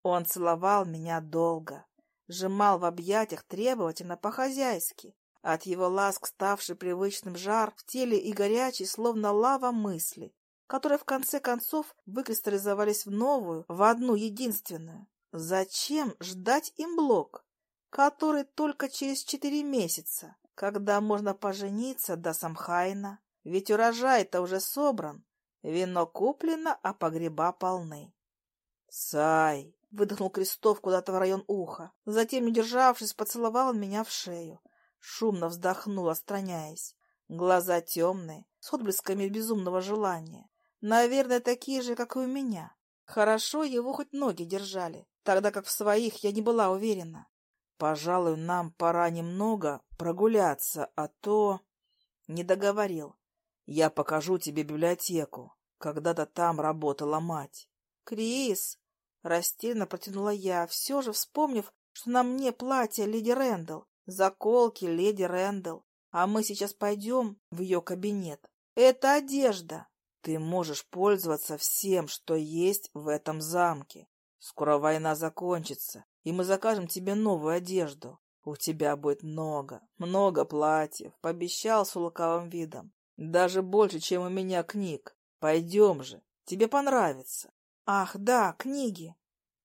Он целовал меня долго, сжимал в объятиях требовательно по-хозяйски. От его ласк, ставший привычным жар в теле и горячий, словно лава мысли, которые в конце концов выкристаллизовались в новую, в одну единственную. Зачем ждать им блок? Который только через четыре месяца, когда можно пожениться до Самхайна. Ведь урожай-то уже собран, вино куплено, а погреба полны. «Сай!» — выдохнул Крестов куда-то в район уха. Затем, не державшись, поцеловал меня в шею. Шумно вздохнул, отстраняясь. Глаза темные, с отблесками безумного желания. Наверное, такие же, как и у меня. Хорошо его хоть ноги держали, тогда как в своих я не была уверена. Пожалуй, нам пора немного прогуляться, а то... Не договорил. Я покажу тебе библиотеку. Когда-то там работала мать. Крис! Растерянно протянула я, все же вспомнив, что на мне платье леди Рэндалл, заколки леди Рэндалл, а мы сейчас пойдем в ее кабинет. Это одежда. Ты можешь пользоваться всем, что есть в этом замке. Скоро война закончится, и мы закажем тебе новую одежду. У тебя будет много, много платьев, пообещал с лукавым видом. Даже больше, чем у меня книг. Пойдем же, тебе понравится. Ах, да, книги.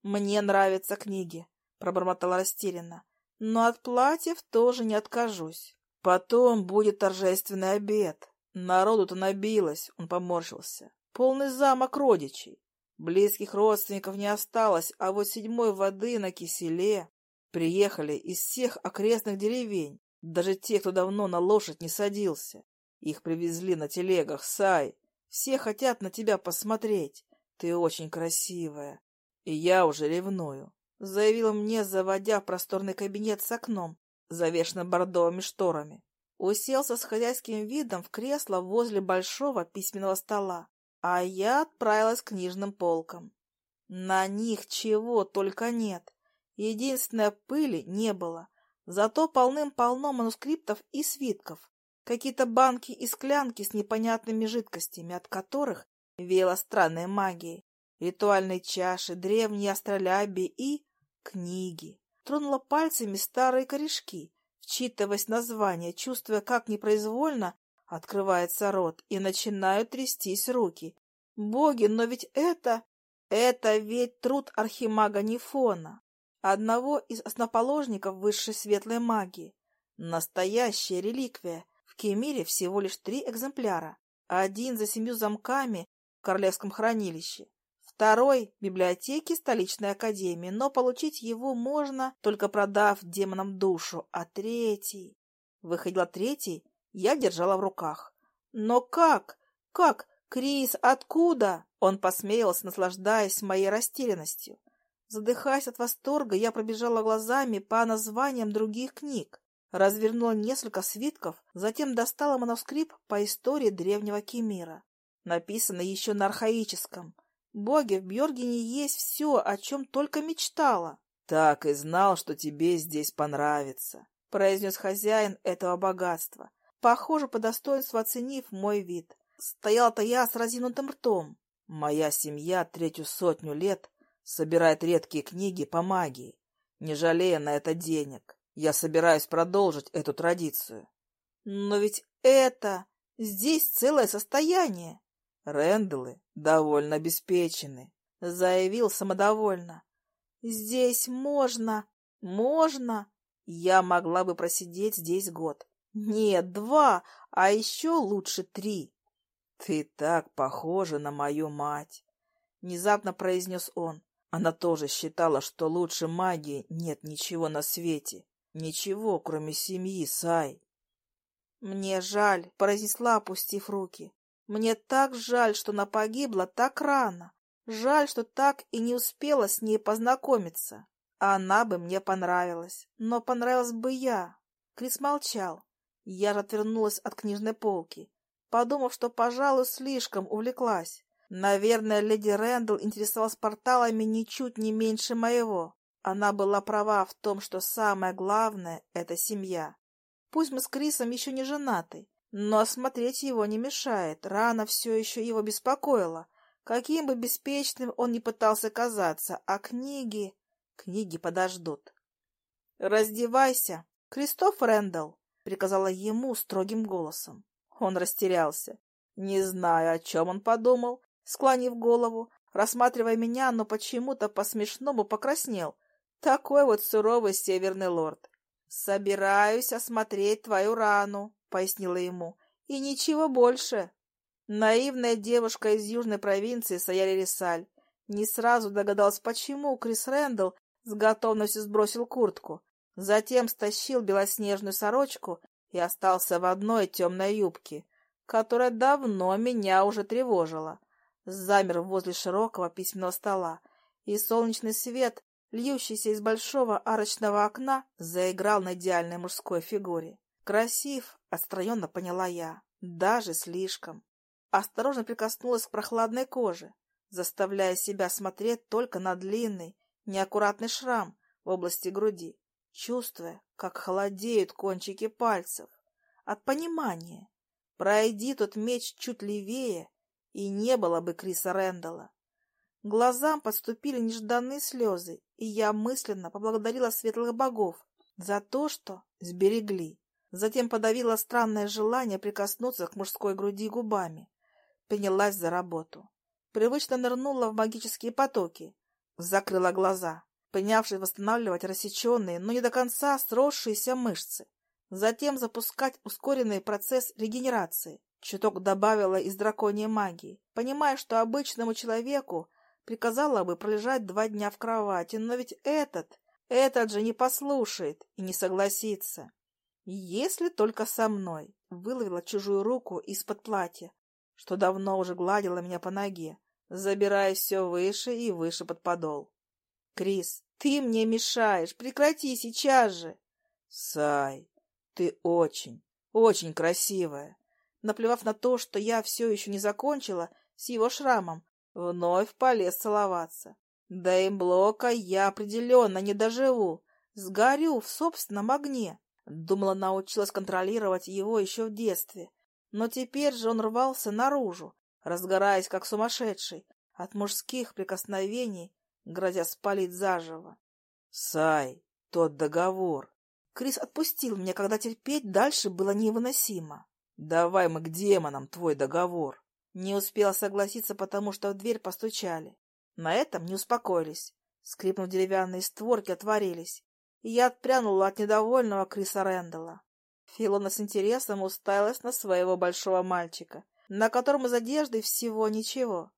Мне нравятся книги, пробормотала растерянно. Но от платьев тоже не откажусь. Потом будет торжественный обед. Народу-то набилось, он поморщился. Полный замок родичей. Близких родственников не осталось, а вот седьмой воды на киселе приехали из всех окрестных деревень, даже те, кто давно на лошадь не садился. Их привезли на телегах, Сай. Все хотят на тебя посмотреть. Ты очень красивая. И я уже ревную, — заявила мне, заводя в просторный кабинет с окном, завешенным бордовыми шторами. Уселся с хозяйским видом в кресло возле большого письменного стола а я отправилась к книжным полкам. На них чего только нет. Единственное, пыли не было. Зато полным-полно манускриптов и свитков. Какие-то банки и склянки с непонятными жидкостями, от которых веяло странной магией. Ритуальные чаши, древние астролябии и книги. Тронула пальцами старые корешки, вчитываясь названия, чувствуя, как непроизвольно Открывается рот, и начинают трястись руки. Боги, но ведь это... Это ведь труд архимага Нефона, одного из основоположников высшей светлой магии. Настоящая реликвия. В Кемире всего лишь три экземпляра. Один за семью замками в Королевском хранилище. Второй — в библиотеке столичной академии, но получить его можно, только продав демонам душу. А третий... Выходила третий я держала в руках. «Но как? Как? Крис, откуда?» Он посмеялся, наслаждаясь моей растерянностью. Задыхаясь от восторга, я пробежала глазами по названиям других книг, развернула несколько свитков, затем достала манускрипт по истории древнего Кемира. Написано еще на архаическом. Боги, в Бьоргене есть все, о чем только мечтала. — Так и знал, что тебе здесь понравится, — произнес хозяин этого богатства похоже, по достоинству оценив мой вид. Стоял-то я с разинутым ртом. Моя семья третью сотню лет собирает редкие книги по магии, не жалея на это денег. Я собираюсь продолжить эту традицию. Но ведь это... Здесь целое состояние. Рэндаллы довольно обеспечены, заявил самодовольно. Здесь можно, можно. Я могла бы просидеть здесь год. Нет, два, а еще лучше три. Ты так похожа на мою мать, внезапно произнес он. Она тоже считала, что лучше магии нет ничего на свете. Ничего, кроме семьи, Сай. Мне жаль, произнесла, опустив руки. Мне так жаль, что она погибла так рано. Жаль, что так и не успела с ней познакомиться. Она бы мне понравилась, но понравилась бы я. Крис молчал. Я отвернулась от книжной полки, подумав, что, пожалуй, слишком увлеклась. Наверное, леди Рэндалл интересовалась порталами ничуть не меньше моего. Она была права в том, что самое главное — это семья. Пусть мы с Крисом еще не женаты, но осмотреть его не мешает. Рана все еще его беспокоила. Каким бы беспечным он ни пытался казаться, а книги... Книги подождут. «Раздевайся, Кристоф Рэндалл!» Приказала ему строгим голосом. Он растерялся, не зная, о чем он подумал, склонив голову, рассматривая меня, но почему-то по-смешному покраснел. Такой вот суровый северный лорд. «Собираюсь осмотреть твою рану», — пояснила ему, — «и ничего больше». Наивная девушка из южной провинции Саяри Рисаль не сразу догадалась, почему Крис Рэндалл с готовностью сбросил куртку, Затем стащил белоснежную сорочку и остался в одной темной юбке, которая давно меня уже тревожила. Замер возле широкого письменного стола, и солнечный свет, льющийся из большого арочного окна, заиграл на идеальной мужской фигуре. Красив, отстраненно поняла я, даже слишком. Осторожно прикоснулась к прохладной коже, заставляя себя смотреть только на длинный, неаккуратный шрам в области груди чувствуя, как холодеют кончики пальцев. От понимания. Пройди тот меч чуть левее, и не было бы Криса Рэндалла. Глазам подступили нежданные слезы, и я мысленно поблагодарила светлых богов за то, что сберегли. Затем подавила странное желание прикоснуться к мужской груди губами. Принялась за работу. Привычно нырнула в магические потоки. Закрыла глаза принявший восстанавливать рассеченные, но не до конца сросшиеся мышцы. затем запускать ускоренный процесс регенерации. Чуток добавила из драконьей магии, понимая, что обычному человеку приказала бы пролежать два дня в кровати, но ведь этот, этот же не послушает и не согласится. Если только со мной, выловила чужую руку из-под платья, что давно уже гладила меня по ноге, забираясь все выше и выше под подол. «Крис, ты мне мешаешь! Прекрати сейчас же!» «Сай, ты очень, очень красивая!» Наплевав на то, что я все еще не закончила с его шрамом, вновь полез целоваться. Да и блока я определенно не доживу. Сгорю в собственном огне. Думала, научилась контролировать его еще в детстве. Но теперь же он рвался наружу, разгораясь как сумасшедший, от мужских прикосновений, грозя спалить заживо. «Сай, тот договор!» Крис отпустил меня, когда терпеть дальше было невыносимо. «Давай мы к демонам твой договор!» Не успела согласиться, потому что в дверь постучали. На этом не успокоились. Скрипнув деревянные створки, отворились, и я отпрянула от недовольного Криса Рэндалла. Филона с интересом уставилась на своего большого мальчика, на котором из одежды всего ничего.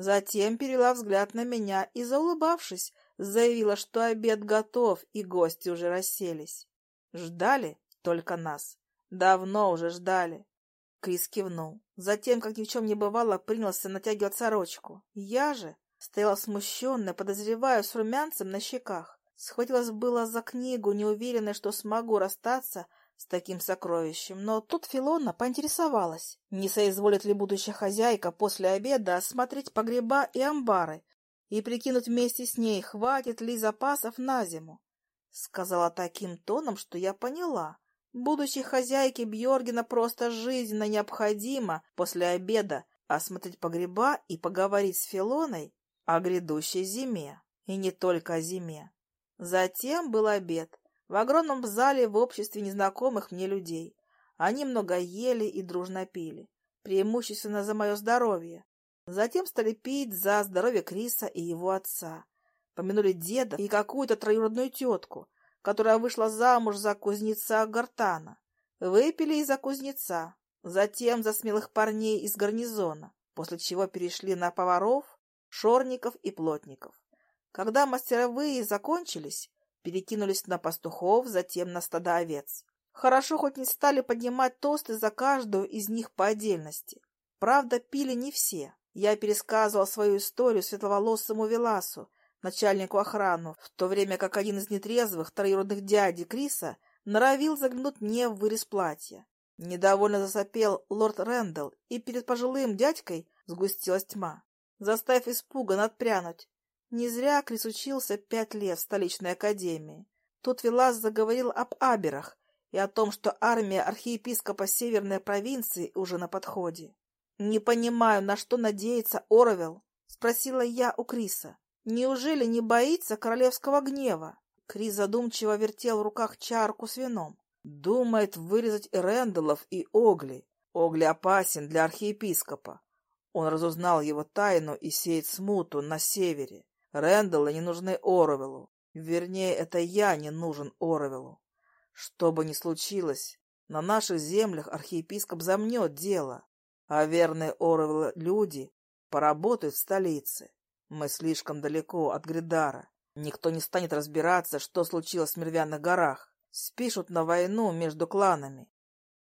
Затем перела взгляд на меня и, заулыбавшись, заявила, что обед готов и гости уже расселись. Ждали только нас. Давно уже ждали. Крис кивнул. Затем, как ни в чем не бывало, принялся натягивать сорочку. Я же стояла смущенная, подозревая, с румянцем на щеках. Схватилась было за книгу, неуверенная, что смогу расстаться с таким сокровищем. Но тут Филона поинтересовалась, не соизволит ли будущая хозяйка после обеда осмотреть погреба и амбары и прикинуть вместе с ней, хватит ли запасов на зиму. Сказала таким тоном, что я поняла. Будущей хозяйке Бьоргена просто жизненно необходимо после обеда осмотреть погреба и поговорить с Филоной о грядущей зиме. И не только о зиме. Затем был обед. В огромном зале в обществе незнакомых мне людей. Они много ели и дружно пили. Преимущественно за мое здоровье. Затем стали пить за здоровье Криса и его отца. Помянули деда и какую-то троюродную тетку, которая вышла замуж за кузнеца Гартана. Выпили из-за кузнеца, затем за смелых парней из гарнизона, после чего перешли на поваров, шорников и плотников. Когда мастеровые закончились, перекинулись на пастухов, затем на стада овец. Хорошо хоть не стали поднимать тосты за каждую из них по отдельности. Правда, пили не все. Я пересказывал свою историю светловолосому Веласу, начальнику охрану, в то время как один из нетрезвых троюродных дядей Криса норовил заглянуть мне в вырез платья. Недовольно засопел лорд Рэндалл, и перед пожилым дядькой сгустилась тьма, заставив испуганно отпрянуть. Не зря Крис учился пять лет в столичной академии. Тут Велас заговорил об аберах и о том, что армия архиепископа Северной провинции уже на подходе. «Не понимаю, на что надеется Оровел?» — спросила я у Криса. Неужели не боится королевского гнева? Крис задумчиво вертел в руках чарку с вином. Думает вырезать и Рэндаллов, и Огли. Огли опасен для архиепископа. Он разузнал его тайну и сеет смуту на севере. Рэндаллы не нужны Оровелу. Вернее, это я не нужен Оровелу. Что бы ни случилось, на наших землях архиепископ замнет дело, а верные Оровелу люди поработают в столице. Мы слишком далеко от Гридара. Никто не станет разбираться, что случилось в Мервяных горах. Спишут на войну между кланами.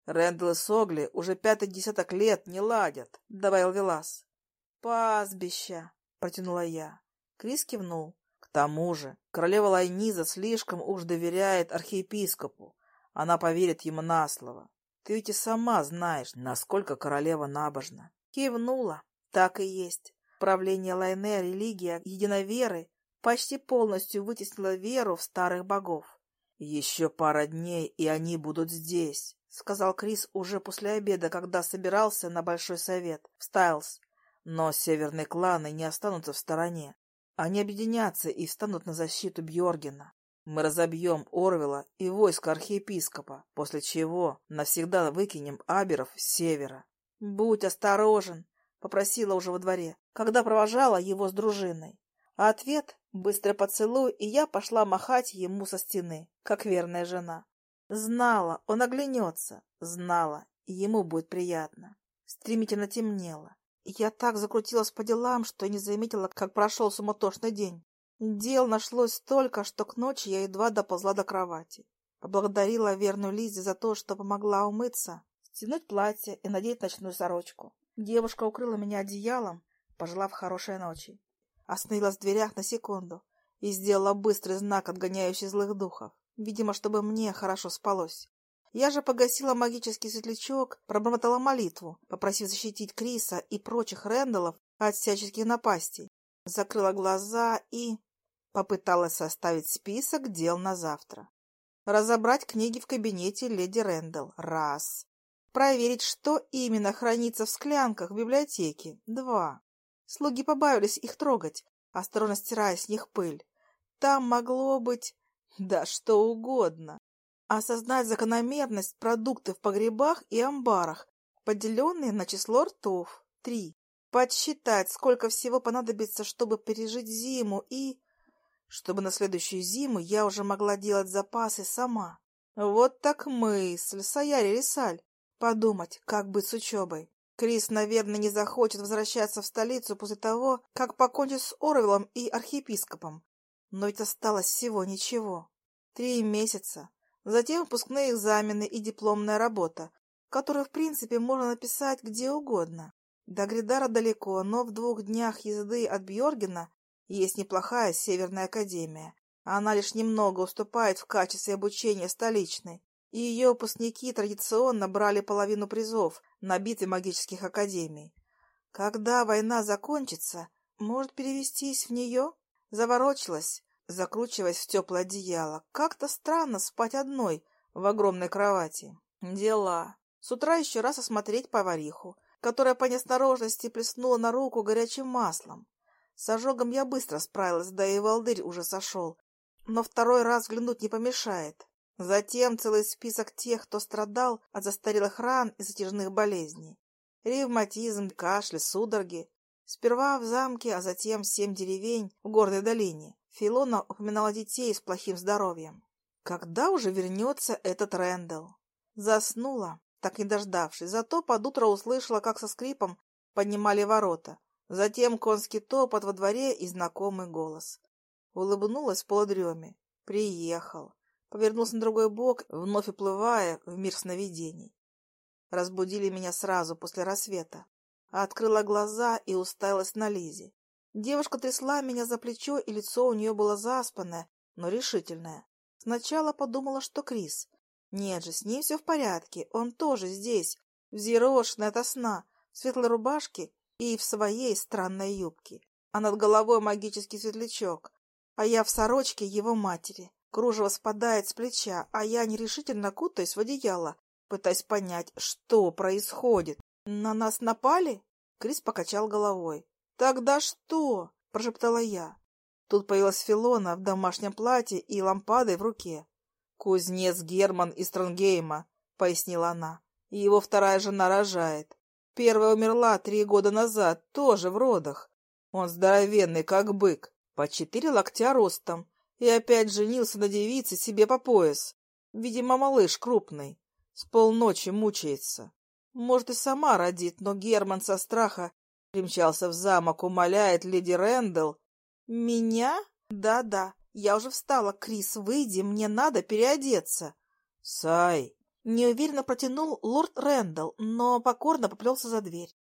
Рэндалл и Согли уже пятый десяток лет не ладят, — добавил Велас. — Пастбища, — протянула я. Крис кивнул. К тому же королева Лайниза слишком уж доверяет архиепископу. Она поверит ему на слово. Ты ведь и сама знаешь, насколько королева набожна. Кивнула. Так и есть. Правление Лайне, религия единоверы, почти полностью вытеснила веру в старых богов. «Еще пара дней, и они будут здесь», — сказал Крис уже после обеда, когда собирался на Большой Совет в Стайлс. «Но северные кланы не останутся в стороне. Они объединятся и встанут на защиту Бьоргена. Мы разобьем Орвела и войско архиепископа, после чего навсегда выкинем Аберов с севера. Будь осторожен, — попросила уже во дворе, когда провожала его с дружиной. А ответ — быстрый поцелуй, и я пошла махать ему со стены, как верная жена. Знала, он оглянется. Знала, ему будет приятно. Стремительно темнело. Я так закрутилась по делам, что не заметила, как прошел суматошный день. Дел нашлось столько, что к ночи я едва доползла до кровати. Поблагодарила верную Лизе за то, что помогла умыться, стянуть платье и надеть ночную сорочку. Девушка укрыла меня одеялом, пожелав хорошей ночи. Остановилась в дверях на секунду и сделала быстрый знак, отгоняющий злых духов. Видимо, чтобы мне хорошо спалось. Я же погасила магический светлячок, пробормотала молитву, попросив защитить Криса и прочих Рэндаллов от всяческих напастей. Закрыла глаза и... попыталась составить список дел на завтра. Разобрать книги в кабинете леди Рэндалл. Раз. Проверить, что именно хранится в склянках в библиотеке. Два. Слуги побавились их трогать, осторожно стирая с них пыль. Там могло быть... да что угодно. Осознать закономерность продуктов в погребах и амбарах, поделенные на число ртов. Три. Подсчитать, сколько всего понадобится, чтобы пережить зиму и... Чтобы на следующую зиму я уже могла делать запасы сама. Вот так мысль, Саяри Рисаль. Подумать, как быть с учебой. Крис, наверное, не захочет возвращаться в столицу после того, как покончит с Орвелом и архиепископом. Но ведь осталось всего ничего. Три месяца. Затем выпускные экзамены и дипломная работа, которую, в принципе, можно написать где угодно. До Гридара далеко, но в двух днях езды от Бьоргена есть неплохая Северная Академия. Она лишь немного уступает в качестве обучения столичной, и ее выпускники традиционно брали половину призов на битве магических академий. Когда война закончится, может перевестись в нее? Заворочилась, закручиваясь в теплое одеяло. Как-то странно спать одной в огромной кровати. Дела. С утра еще раз осмотреть повариху, которая по неосторожности плеснула на руку горячим маслом. С ожогом я быстро справилась, да и волдырь уже сошел. Но второй раз взглянуть не помешает. Затем целый список тех, кто страдал от застарелых ран и затяжных болезней. Ревматизм, кашель, судороги. Сперва в замке, а затем семь деревень в горной долине. Филона упоминала детей с плохим здоровьем. Когда уже вернется этот Рэндалл? Заснула, так не дождавшись, зато под утро услышала, как со скрипом поднимали ворота. Затем конский топот во дворе и знакомый голос. Улыбнулась в полудреме. Приехал. Повернулся на другой бок, вновь уплывая в мир сновидений. Разбудили меня сразу после рассвета. Открыла глаза и уставилась на Лизе. Девушка трясла меня за плечо, и лицо у нее было заспанное, но решительное. Сначала подумала, что Крис. Нет же, с ним все в порядке, он тоже здесь, взъерошенный ото сна, в светлой рубашке и в своей странной юбке. А над головой магический светлячок, а я в сорочке его матери. Кружево спадает с плеча, а я нерешительно кутаюсь в одеяло, пытаясь понять, что происходит. На нас напали? Крис покачал головой. «Тогда что?» — прошептала я. Тут появилась Филона в домашнем платье и лампадой в руке. «Кузнец Герман из Тронгейма», — пояснила она. «И его вторая жена рожает. Первая умерла три года назад, тоже в родах. Он здоровенный, как бык, по четыре локтя ростом, и опять женился на девице себе по пояс. Видимо, малыш крупный, с полночи мучается. Может, и сама родит, но Герман со страха Примчался в замок, умоляет леди Рэндалл. «Меня? Да-да, я уже встала. Крис, выйди, мне надо переодеться». «Сай!» Неуверенно протянул лорд Рэндалл, но покорно поплелся за дверь.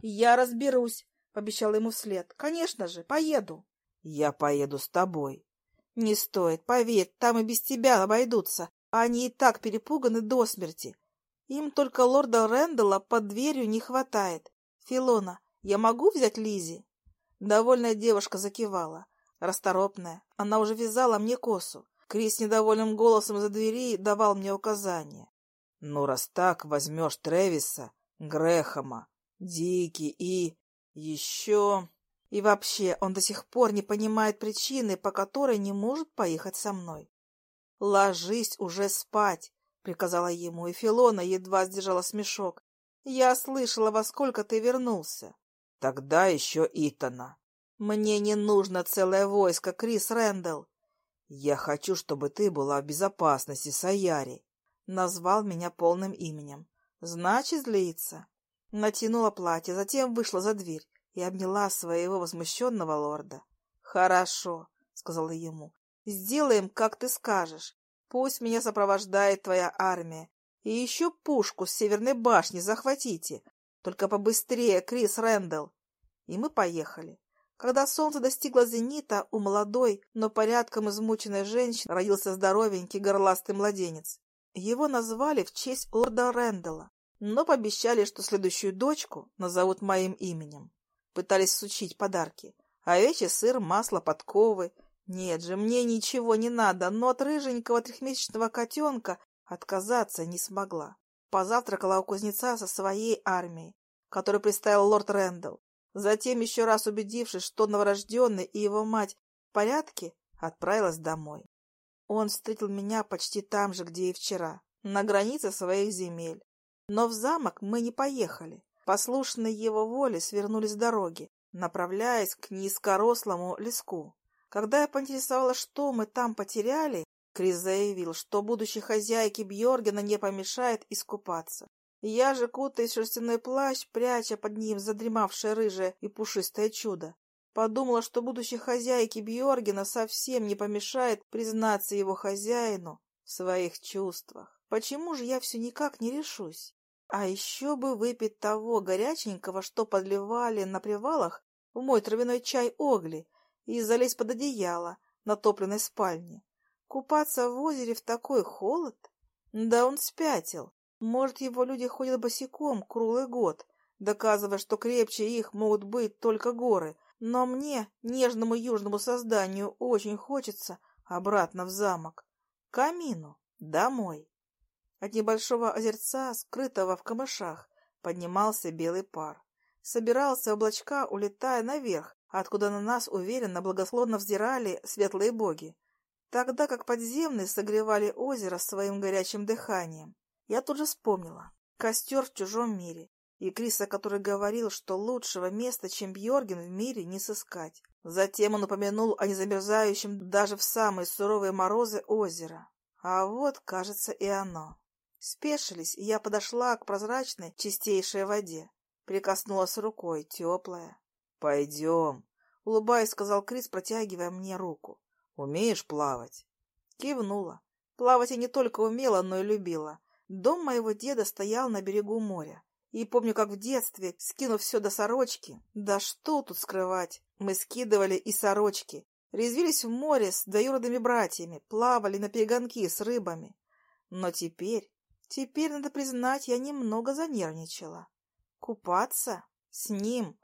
«Я разберусь», — пообещала ему вслед. «Конечно же, поеду». «Я поеду с тобой». «Не стоит, поверь, там и без тебя обойдутся. Они и так перепуганы до смерти. Им только лорда Рэндалла под дверью не хватает. Филона, «Я могу взять Лизи? Довольная девушка закивала. Расторопная. Она уже вязала мне косу. Крис недовольным голосом за двери давал мне указания. «Ну, раз так, возьмешь Тревиса, Грехома, Дики и... еще...» И вообще, он до сих пор не понимает причины, по которой не может поехать со мной. «Ложись уже спать», — приказала ему, и Филона едва сдержала смешок. «Я слышала, во сколько ты вернулся». Тогда еще Итана. Мне не нужно целое войско, Крис Рэндалл. Я хочу, чтобы ты была в безопасности, Саяри. Назвал меня полным именем. Значит, злится. Натянула платье, затем вышла за дверь и обняла своего возмущенного лорда. «Хорошо», — сказала ему, — «сделаем, как ты скажешь. Пусть меня сопровождает твоя армия. И еще пушку с северной башни захватите. Только побыстрее, Крис Рэндалл». И мы поехали. Когда солнце достигло зенита, у молодой, но порядком измученной женщины родился здоровенький горластый младенец. Его назвали в честь лорда Рэндалла, но пообещали, что следующую дочку назовут моим именем. Пытались сучить подарки. Овечий сыр, масло, подковы. Нет же, мне ничего не надо, но от рыженького трехмесячного котенка отказаться не смогла. Позавтракала у кузнеца со своей армией, которую представил лорд Рэндалл. Затем, еще раз убедившись, что новорожденный и его мать в порядке, отправилась домой. Он встретил меня почти там же, где и вчера, на границе своих земель. Но в замок мы не поехали. Послушные его воле свернули с дороги, направляясь к низкорослому леску. Когда я поинтересовалась, что мы там потеряли, Крис заявил, что будущей хозяйке Бьоргена не помешает искупаться. Я же, кутаясь в шерстяной плащ, пряча под ним задремавшее рыжее и пушистое чудо, подумала, что будущей хозяйке Бьоргена совсем не помешает признаться его хозяину в своих чувствах. Почему же я все никак не решусь? А еще бы выпить того горяченького, что подливали на привалах в мой травяной чай Огли, и залезть под одеяло на топленной спальне. Купаться в озере в такой холод? Да он спятил. Может, его люди ходят босиком круглый год, доказывая, что крепче их могут быть только горы, но мне, нежному южному созданию, очень хочется обратно в замок, к камину, домой. От небольшого озерца, скрытого в камышах, поднимался белый пар. Собирался облачка, улетая наверх, откуда на нас уверенно благословно взирали светлые боги, тогда как подземные согревали озеро своим горячим дыханием. Я тут же вспомнила. Костер в чужом мире. И Криса, который говорил, что лучшего места, чем Бьорген, в мире не сыскать. Затем он упомянул о незамерзающем даже в самые суровые морозы озера. А вот, кажется, и оно. Спешились, и я подошла к прозрачной, чистейшей воде. Прикоснулась рукой, теплая. — Пойдем, — улыбаясь, сказал Крис, протягивая мне руку. — Умеешь плавать? Кивнула. Плавать я не только умела, но и любила. Дом моего деда стоял на берегу моря. И помню, как в детстве, скинув все до сорочки, да что тут скрывать, мы скидывали и сорочки, резвились в море с двоюродными братьями, плавали на перегонки с рыбами. Но теперь, теперь, надо признать, я немного занервничала. Купаться? С ним?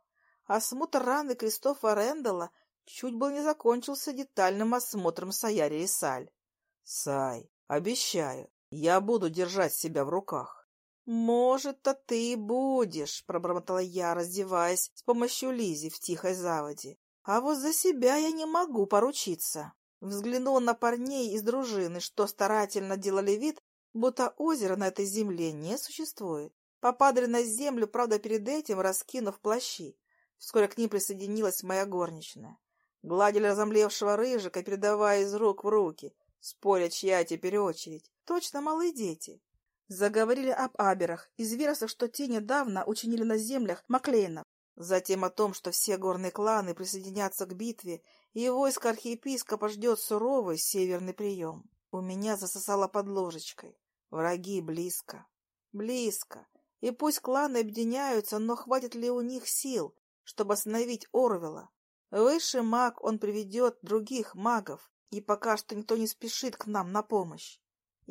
Осмотр раны Кристофа Рэндалла чуть был не закончился детальным осмотром Саяри и Саль. — Сай, обещаю, я буду держать себя в руках. «Может-то ты и будешь», — пробормотала я, раздеваясь с помощью Лизи в тихой заводе. «А вот за себя я не могу поручиться». Взглянула на парней из дружины, что старательно делали вид, будто озера на этой земле не существует. Попадали на землю, правда, перед этим раскинув плащи. Вскоре к ним присоединилась моя горничная. Гладили разомлевшего рыжика, передавая из рук в руки, споря, чья теперь очередь. Точно малые дети. Заговорили об аберах и что те недавно учинили на землях Маклейнов. Затем о том, что все горные кланы присоединятся к битве, и войско архиепископа ждет суровый северный прием. У меня засосало под ложечкой. Враги близко. Близко. И пусть кланы объединяются, но хватит ли у них сил, чтобы остановить Орвела? Высший маг он приведет других магов, и пока что никто не спешит к нам на помощь.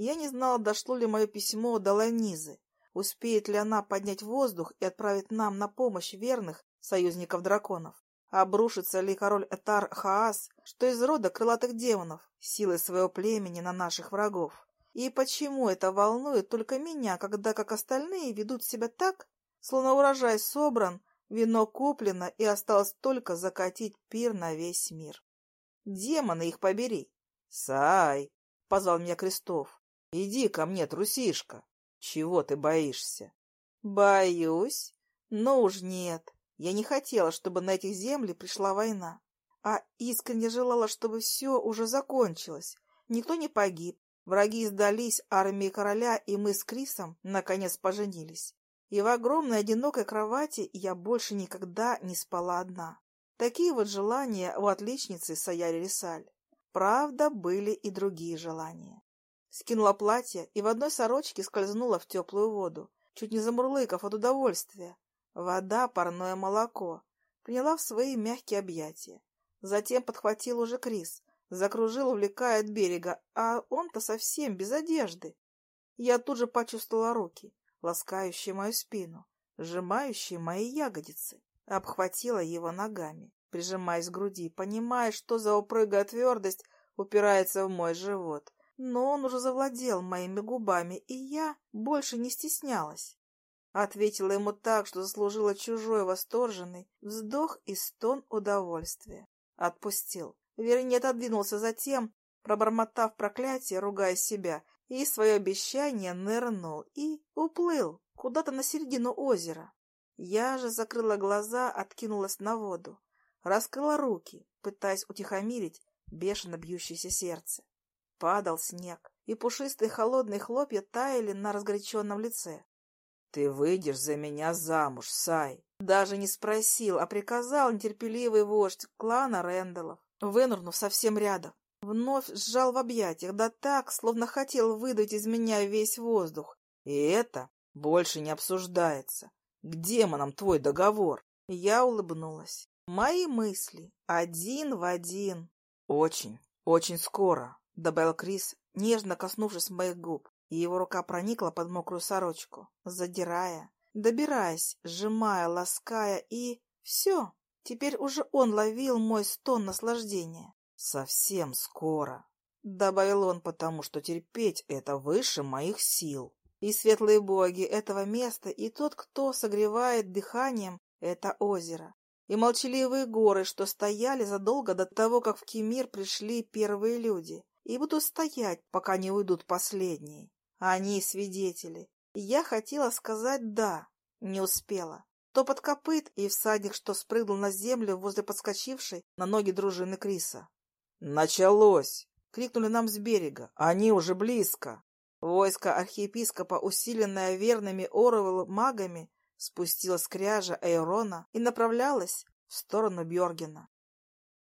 Я не знала, дошло ли мое письмо до Ланизы, успеет ли она поднять воздух и отправить нам на помощь верных союзников драконов. Обрушится ли король Этар Хаас, что из рода крылатых демонов, силой своего племени на наших врагов? И почему это волнует только меня, когда как остальные ведут себя так, словно урожай собран, вино куплено и осталось только закатить пир на весь мир? Демоны их побери! Сай! — позвал меня Крестов. Иди ко мне, трусишка. Чего ты боишься? Боюсь? Ну уж нет. Я не хотела, чтобы на этих землях пришла война, а искренне желала, чтобы все уже закончилось. Никто не погиб, Враги сдались армии короля, и мы с Крисом наконец поженились. И в огромной одинокой кровати я больше никогда не спала одна. Такие вот желания у отличницы Саяри Рисаль. Правда, были и другие желания. Скинула платье и в одной сорочке скользнула в теплую воду, чуть не замурлыков от удовольствия. Вода, парное молоко. Приняла в свои мягкие объятия. Затем подхватил уже Крис, закружил, увлекая от берега, а он-то совсем без одежды. Я тут же почувствовала руки, ласкающие мою спину, сжимающие мои ягодицы. Обхватила его ногами, прижимаясь к груди, понимая, что за упрыгая твердость упирается в мой живот. Но он уже завладел моими губами, и я больше не стеснялась. Ответила ему так, что заслужила чужой восторженный вздох и стон удовольствия. Отпустил. Вернее, отодвинулся затем, пробормотав проклятие, ругая себя, и свое обещание нырнул и уплыл куда-то на середину озера. Я же закрыла глаза, откинулась на воду, раскрыла руки, пытаясь утихомирить бешено бьющееся сердце. Падал снег, и пушистые холодные хлопья таяли на разгоряченном лице. — Ты выйдешь за меня замуж, Сай. Даже не спросил, а приказал нетерпеливый вождь клана Рэндаллов, вынырнув совсем рядом. Вновь сжал в объятиях, да так, словно хотел выдать из меня весь воздух. И это больше не обсуждается. К демонам твой договор. Я улыбнулась. Мои мысли один в один. Очень, очень скоро добавил Крис, нежно коснувшись моих губ, и его рука проникла под мокрую сорочку, задирая, добираясь, сжимая, лаская, и... Все, теперь уже он ловил мой стон наслаждения. «Совсем скоро», — добавил он, потому что терпеть это выше моих сил. И светлые боги этого места, и тот, кто согревает дыханием это озеро, и молчаливые горы, что стояли задолго до того, как в Кемир пришли первые люди, и буду стоять, пока не уйдут последние. Они свидетели. Я хотела сказать «да», не успела. Топот копыт и всадник, что спрыгнул на землю возле подскочившей на ноги дружины Криса. «Началось!» — крикнули нам с берега. «Они уже близко!» Войско архиепископа, усиленное верными Оровелл магами, спустилось с кряжа Эйрона и направлялось в сторону Бьоргена.